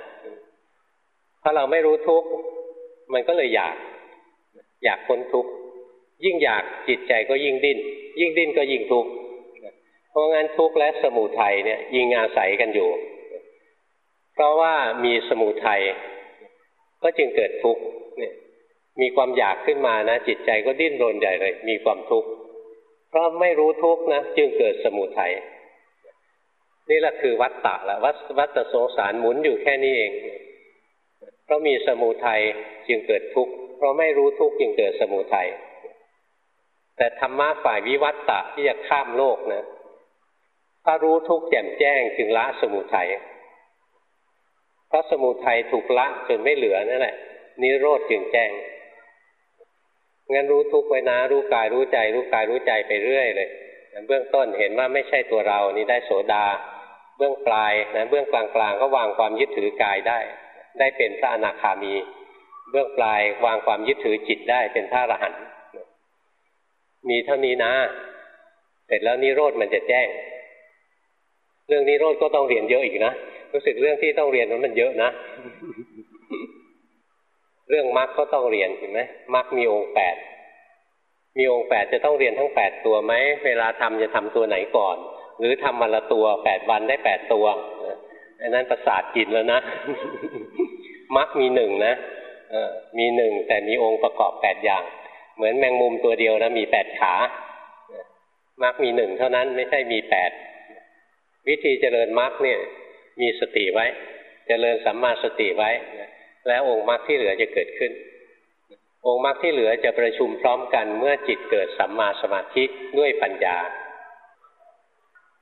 A: ถ้าเราไม่รู้ทุกข์มันก็เลยอยาก อยากพ้นทุกข์ยิ่งอยากจิตใจก็ยิ่งดิ้น ยิ่งดิ้นก็ยิ่งทุกข์เพราะงั้นทุกข์และสมุทัยเนี่ยยิงอาศัยกันอยู่ เพราะว่ามีสมุทัยก็จึงเกิดทุกข์เนี่ยมีความอยากขึ้นมานะ จิตใจก็ดิ้นรนใหญ่เลย มีความทุกข์เพราะไม่รู้ทุกข์นะจึงเกิดสมุทัยนี่แหละคือวัตตะละวัตวัตสงสารหมุนอยู่แค่นี้เองเราะมีสมุทัยจึงเกิดทุกข์เพราะไม่รู้ทุกข์จึงเกิดสมุทัยแต่ธรรมะฝ่ายวิวัตตะที่จะข้ามโลกนะถ้ารู้ทุกข์แจ่มแจ้งถึงละสมุทัยเพราะสมุทัยถูกละจนไม่เหลือนั่นแหละนิโรธจึงแจ้งงั้นรู้ทุกข์ไว้นะ รู้กายรู้ใจ รู้กายรู้ใจไปเรื่อยเลยเบื้องต้นเห็นว่าไม่ใช่ตัวเรานี่ได้โสดา เบื้องปลายนะเบื้องกลางๆก็วางความยึดถือกายได้ ได้เป็นพระอนาคามี เบื้องปลายวางความยึดถือจิตได้เป็นพระอรหันต์มีเท่านี้นะ เสร็จแล้วนิโรธมันจะแจ้ง เรื่องนิโรธก็ต้องเรียนเยอะอีกนะรู้สึกเรื่องที่ต้องเรียนนั้นมันเยอะนะ เรื่องมรรคก็ต้องเรียนเห็นไหมมรรคมีองค์แปดมีองค์แปดจะต้องเรียนทั้งแปดตัวไหมเวลาทำจะทำตัวไหนก่อน หรือทำวันละตัวแปดวันได้แปดตัว อันนั้นประสาทกินแล้วนะมรรคมีหนึ่งนะมีหนึ่งแต่มีองค์ประกอบแปดอย่าง เหมือนแมงมุมตัวเดียวนะมีแปดขามรรคมีหนึ่งเท่านั้นไม่ใช่มีแปดวิธีเจริญมรรคเนี่ย มีสติไว้จจริญสัมมาสติไว้ แล้วองค์มรรคที่เหลือจะเกิดขึ้น องค์มรรคที่เหลือจะประชุมพร้อมกันเมื่อจิตเกิดสัมมาสมาธิด้วยปัญญา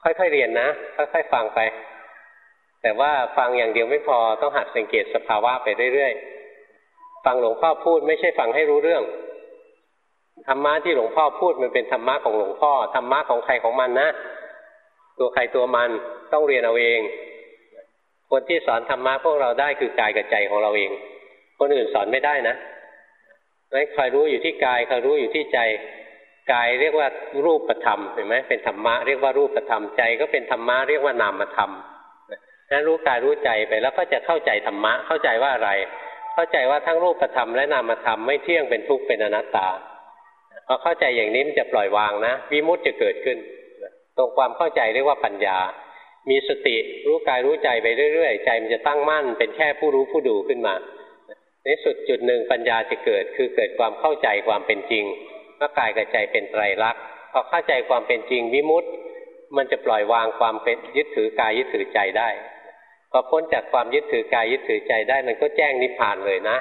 A: ค่อยๆเรียนนะ ค่อยๆฟังไป แต่ว่าฟังอย่างเดียวไม่พอต้องหัดสังเกตสภาวะไปเรื่อยๆ ฟังหลวงพ่อพูดไม่ใช่ฟังให้รู้เรื่อง ธรรมะที่หลวงพ่อพูดมันเป็นธรรมะของหลวงพ่อ ธรรมะของใครของมันนะ ตัวใครตัวมันต้องเรียนเอาเอง คนที่สอนธรรมะพวกเราได้คือกายกับใจของเราเอง คนอื่นสอนไม่ได้นะนั้นใครรู้อยู่ที่กายใครรู้อยู่ที่ใจ กายเรียกว่ารูปธรรมเห็นไหมเป็นธรรมะเรียกว่ารูปธรรมใจ ก็เป็นธรรมะเรียกว่านามธรรม นั้นรู้กายรู้ใจไปแล้วก็จะเข้าใจธรรมะ เข้าใจว่าอะไร เข้าใจว่าทั้งรูปธรรมและนามธรรมไม่เที่ยงเป็นทุกข์เป็นอนัตตาพอเข้าใจอย่างนี้มันจะปล่อยวางนะวิมุตจะเกิดขึ้น ตรงความเข้าใจเรียกว่าปัญญา มีสติรู้กายรู้ใจไปเรื่อยๆ ใจมันจะตั้งมั่น เป็นแค่ผู้รู้ผู้ดูขึ้นมา ในสุดจุดหนึ่งปัญญาจะเกิดคือเกิดความเข้าใจความเป็นจริงว่ากายกับใจเป็นไตรลักษณ์พอเข้าใจความเป็นจริงวิมุตต์มันจะปล่อยวางความเป็นยึดถือกายยึดถือใจได้ พอพ้นจากความยึดถือกายยึดถือใจได้ มันก็แจ้งนิพพานเลยนะ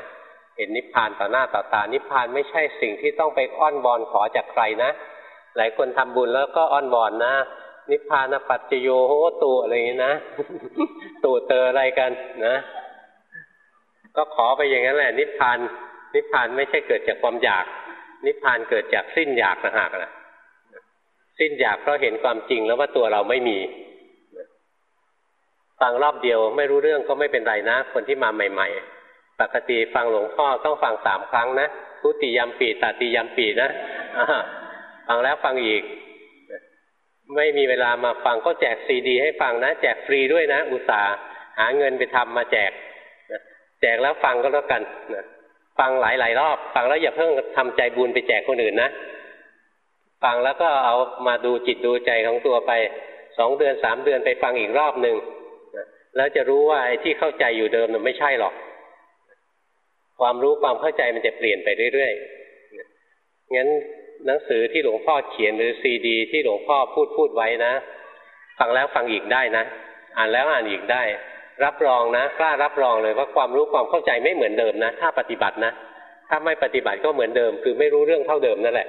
A: เห็นนิพพานต่อหน้าต่อตา นิพพานไม่ใช่สิ่งที่ต้องไปอ้อนบอนขอจากใครนะ หลายคนทำบุญแล้วก็อ้อนบอนนะ นิพพานปัจจโยโหตูอะไรอย่างนี้นะ ตูเตออะไรกันนะ ก็ขอไปอย่างนั้นแหละ นิพพาน นิพพานไม่ใช่เกิดจากความอยาก นิพพานเกิดจากสิ้นอยากนะหากนะสิ้นอยากเพราะเห็นความจริงแล้วว่าตัวเราไม่มี ฟังรอบเดียวไม่รู้เรื่องก็ไม่เป็นไรนะ คนที่มาใหม่ ๆ ปกติฟังหลวงพ่อต้องฟังสามครั้งนะทุติยมปีตติยมปีนะฟังแล้วฟังอีก ไม่มีเวลามาฟังก็แจกซีดี ให้ฟังนะแจกฟรีด้วยนะ อุตส่าห์หาเงินไปทำมาแจกแจกแล้วฟังก็แล้วกันนะฟังหลายหลายรอบ ฟังแล้วอย่าเพิ่งทำใจบุญไปแจกคนอื่นนะฟังแล้วก็เอามาดูจิตดูใจของตัวไปสองเดือนสามเดือนไปฟังอีกรอบหนึ่ง แล้วจะรู้ว่าไอ้ที่เข้าใจอยู่เดิมมันไม่ใช่หรอก ความรู้ความเข้าใจมันจะเปลี่ยนไปเรื่อยๆงั้นหนังสือที่หลวงพ่อเขียนหรือซีดี ที่หลวงพ่อพูดพูดไว้นะ ฟังแล้วฟังอีกได้นะ อ่านแล้วอ่านอีกได้ รับรองนะกล้ารับรองเลยว่าความรู้ความเข้าใจไม่เหมือนเดิมนะ ถ้าปฏิบัตินะ ถ้าไม่ปฏิบัติก็เหมือนเดิม คือไม่รู้เรื่องเท่าเดิมนั่นแหละ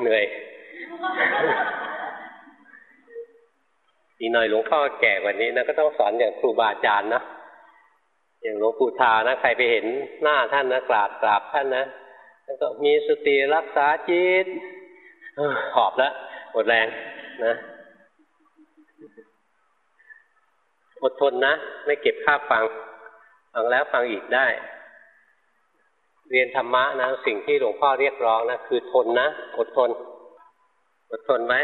A: เหนื่อย อีกหน่อยหลวงพ่อแก่กว่านี้นะก็ต้องสอนอย่างครูบาอาจารย์นะอย่างหลวงปู่ทานะใครไปเห็นหน้าท่านนะกราบกราบท่านนะแล้วก็มีสติรักษาจิตหอบแล้วหมดแรงนะอดทนนะ ไม่เก็บค่าฟัง ฟังแล้วฟังอีกได้ เรียนธรรมะนะ สิ่งที่หลวงพ่อเรียกร้องนะ คือทนนะ อดทน อดทนไหม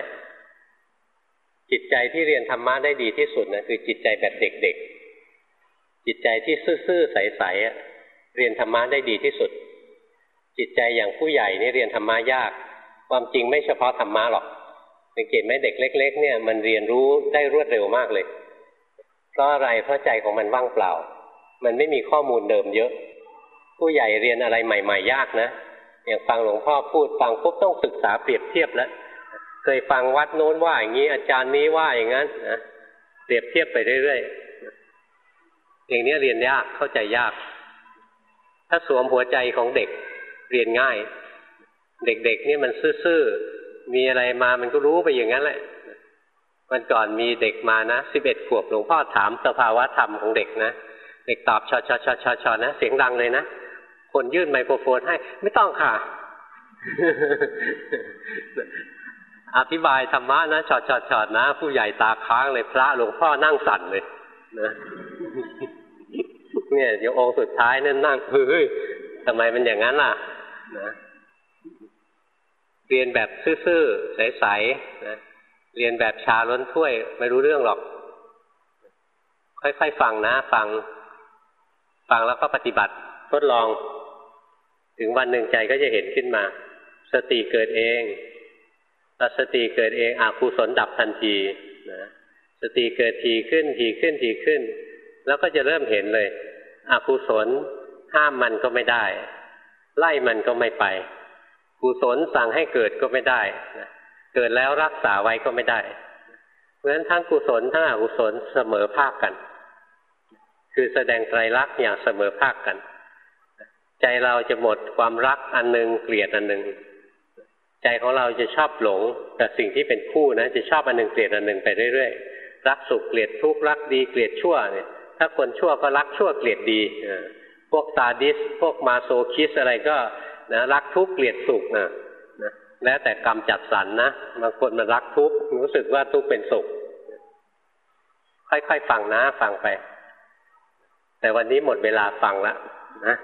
A: จิตใจที่เรียนธรรมะได้ดีที่สุดนะคือจิตใจแบบเด็กๆ จิตใจที่ซื่อๆใสๆเรียนธรรมะได้ดีที่สุด จิตใจอย่างผู้ใหญ่นี่เรียนธรรมะยาก ความจริงไม่เฉพาะธรรมะหรอกสังเกตไหมเด็กเล็ก ๆ เนี่ยมันเรียนรู้ได้รวดเร็วมากเลยเพราะอะไรเพราะใจของมันว่างเปล่า มันไม่มีข้อมูลเดิมเยอะ ผู้ใหญ่เรียนอะไรใหม่ ๆ ยากนะอย่างฟังหลวงพ่อพูดฟังปุ๊บต้องศึกษาเปรียบเทียบแล้ว เคยฟังวัดโน้นว่าอย่างนี้ อาจารย์นี้ว่าอย่างนั้นนะเปรียบเทียบไปเรื่อยๆอย่างนี้เรียนยากเข้าใจยาก ถ้าสวมหัวใจของเด็กเรียนง่าย เด็กๆนี่มันซื่อๆมีอะไรมามันก็รู้ไปอย่างนั้นแหละวันก่อนมีเด็กมานะสิบเอ็ดขวบหลวงพ่อถามสภาวะธรรมของเด็กนะเด็กตอบชอชอชอชอชอนะเสียงดังเลยนะคนยื่นไมโครโฟนให้ ไม่ต้องค่ะ อธิบายธรรมะนะชอชอชอนะ ผู้ใหญ่ตาค้างเลยพระหลวงพ่อนั่งสั่นเลยนะเนี่ยเดี๋ยวองค์สุดท้ายนั่นนั่งเฮ้ยทำไมมันอย่างนั้นล่ะนะเรียนแบบซื่อๆใสๆนะเรียนแบบชาล้นถ้วย ไม่รู้เรื่องหรอก ค่อยๆฟังนะ ฟัง ฟังแล้วก็ปฏิบัติทดลอง ถึงวันหนึ่งใจก็จะเห็นขึ้นมา สติเกิดเอง พอสติเกิดเองอาคูศลดับทันทีนะสติเกิดทีขึ้นทีขึ้นทีขึ้น แล้วก็จะเริ่มเห็นเลยอาคูศลห้ามมันก็ไม่ได้ ไล่มันก็ไม่ไปกุศลสั่งให้เกิดก็ไม่ได้เกิดแล้วรักษาไว้ก็ไม่ได้ เพราะฉะนั้นทั้งกุศลทั้งอกุศลเสมอภาคกัน คือแสดงไตรลักษณ์อย่างเสมอภาคกัน ใจเราจะหมดความรักอันหนึ่งเกลียดอันหนึ่ง ใจของเราจะชอบหลงแต่สิ่งที่เป็นคู่นะ จะชอบอันหนึ่งเกลียดอันหนึ่งไปเรื่อยๆ รักสุขเกลียดทุกข์รักดีเกลียดชั่วเนี่ย ถ้าคนชั่วก็รักชั่วเกลียดดีพวกตาดิส พวกมาโซคิสอะไรก็นะรักทุกข์เกลียดสุขนะนะแล้วแต่กรรมจัดสรรนะบางคนมันรักทุกข์รู้สึกว่าทุกข์เป็นสุข ค่อยๆฟังนะฟังไป แต่วันนี้หมดเวลาฟังแล้วนะ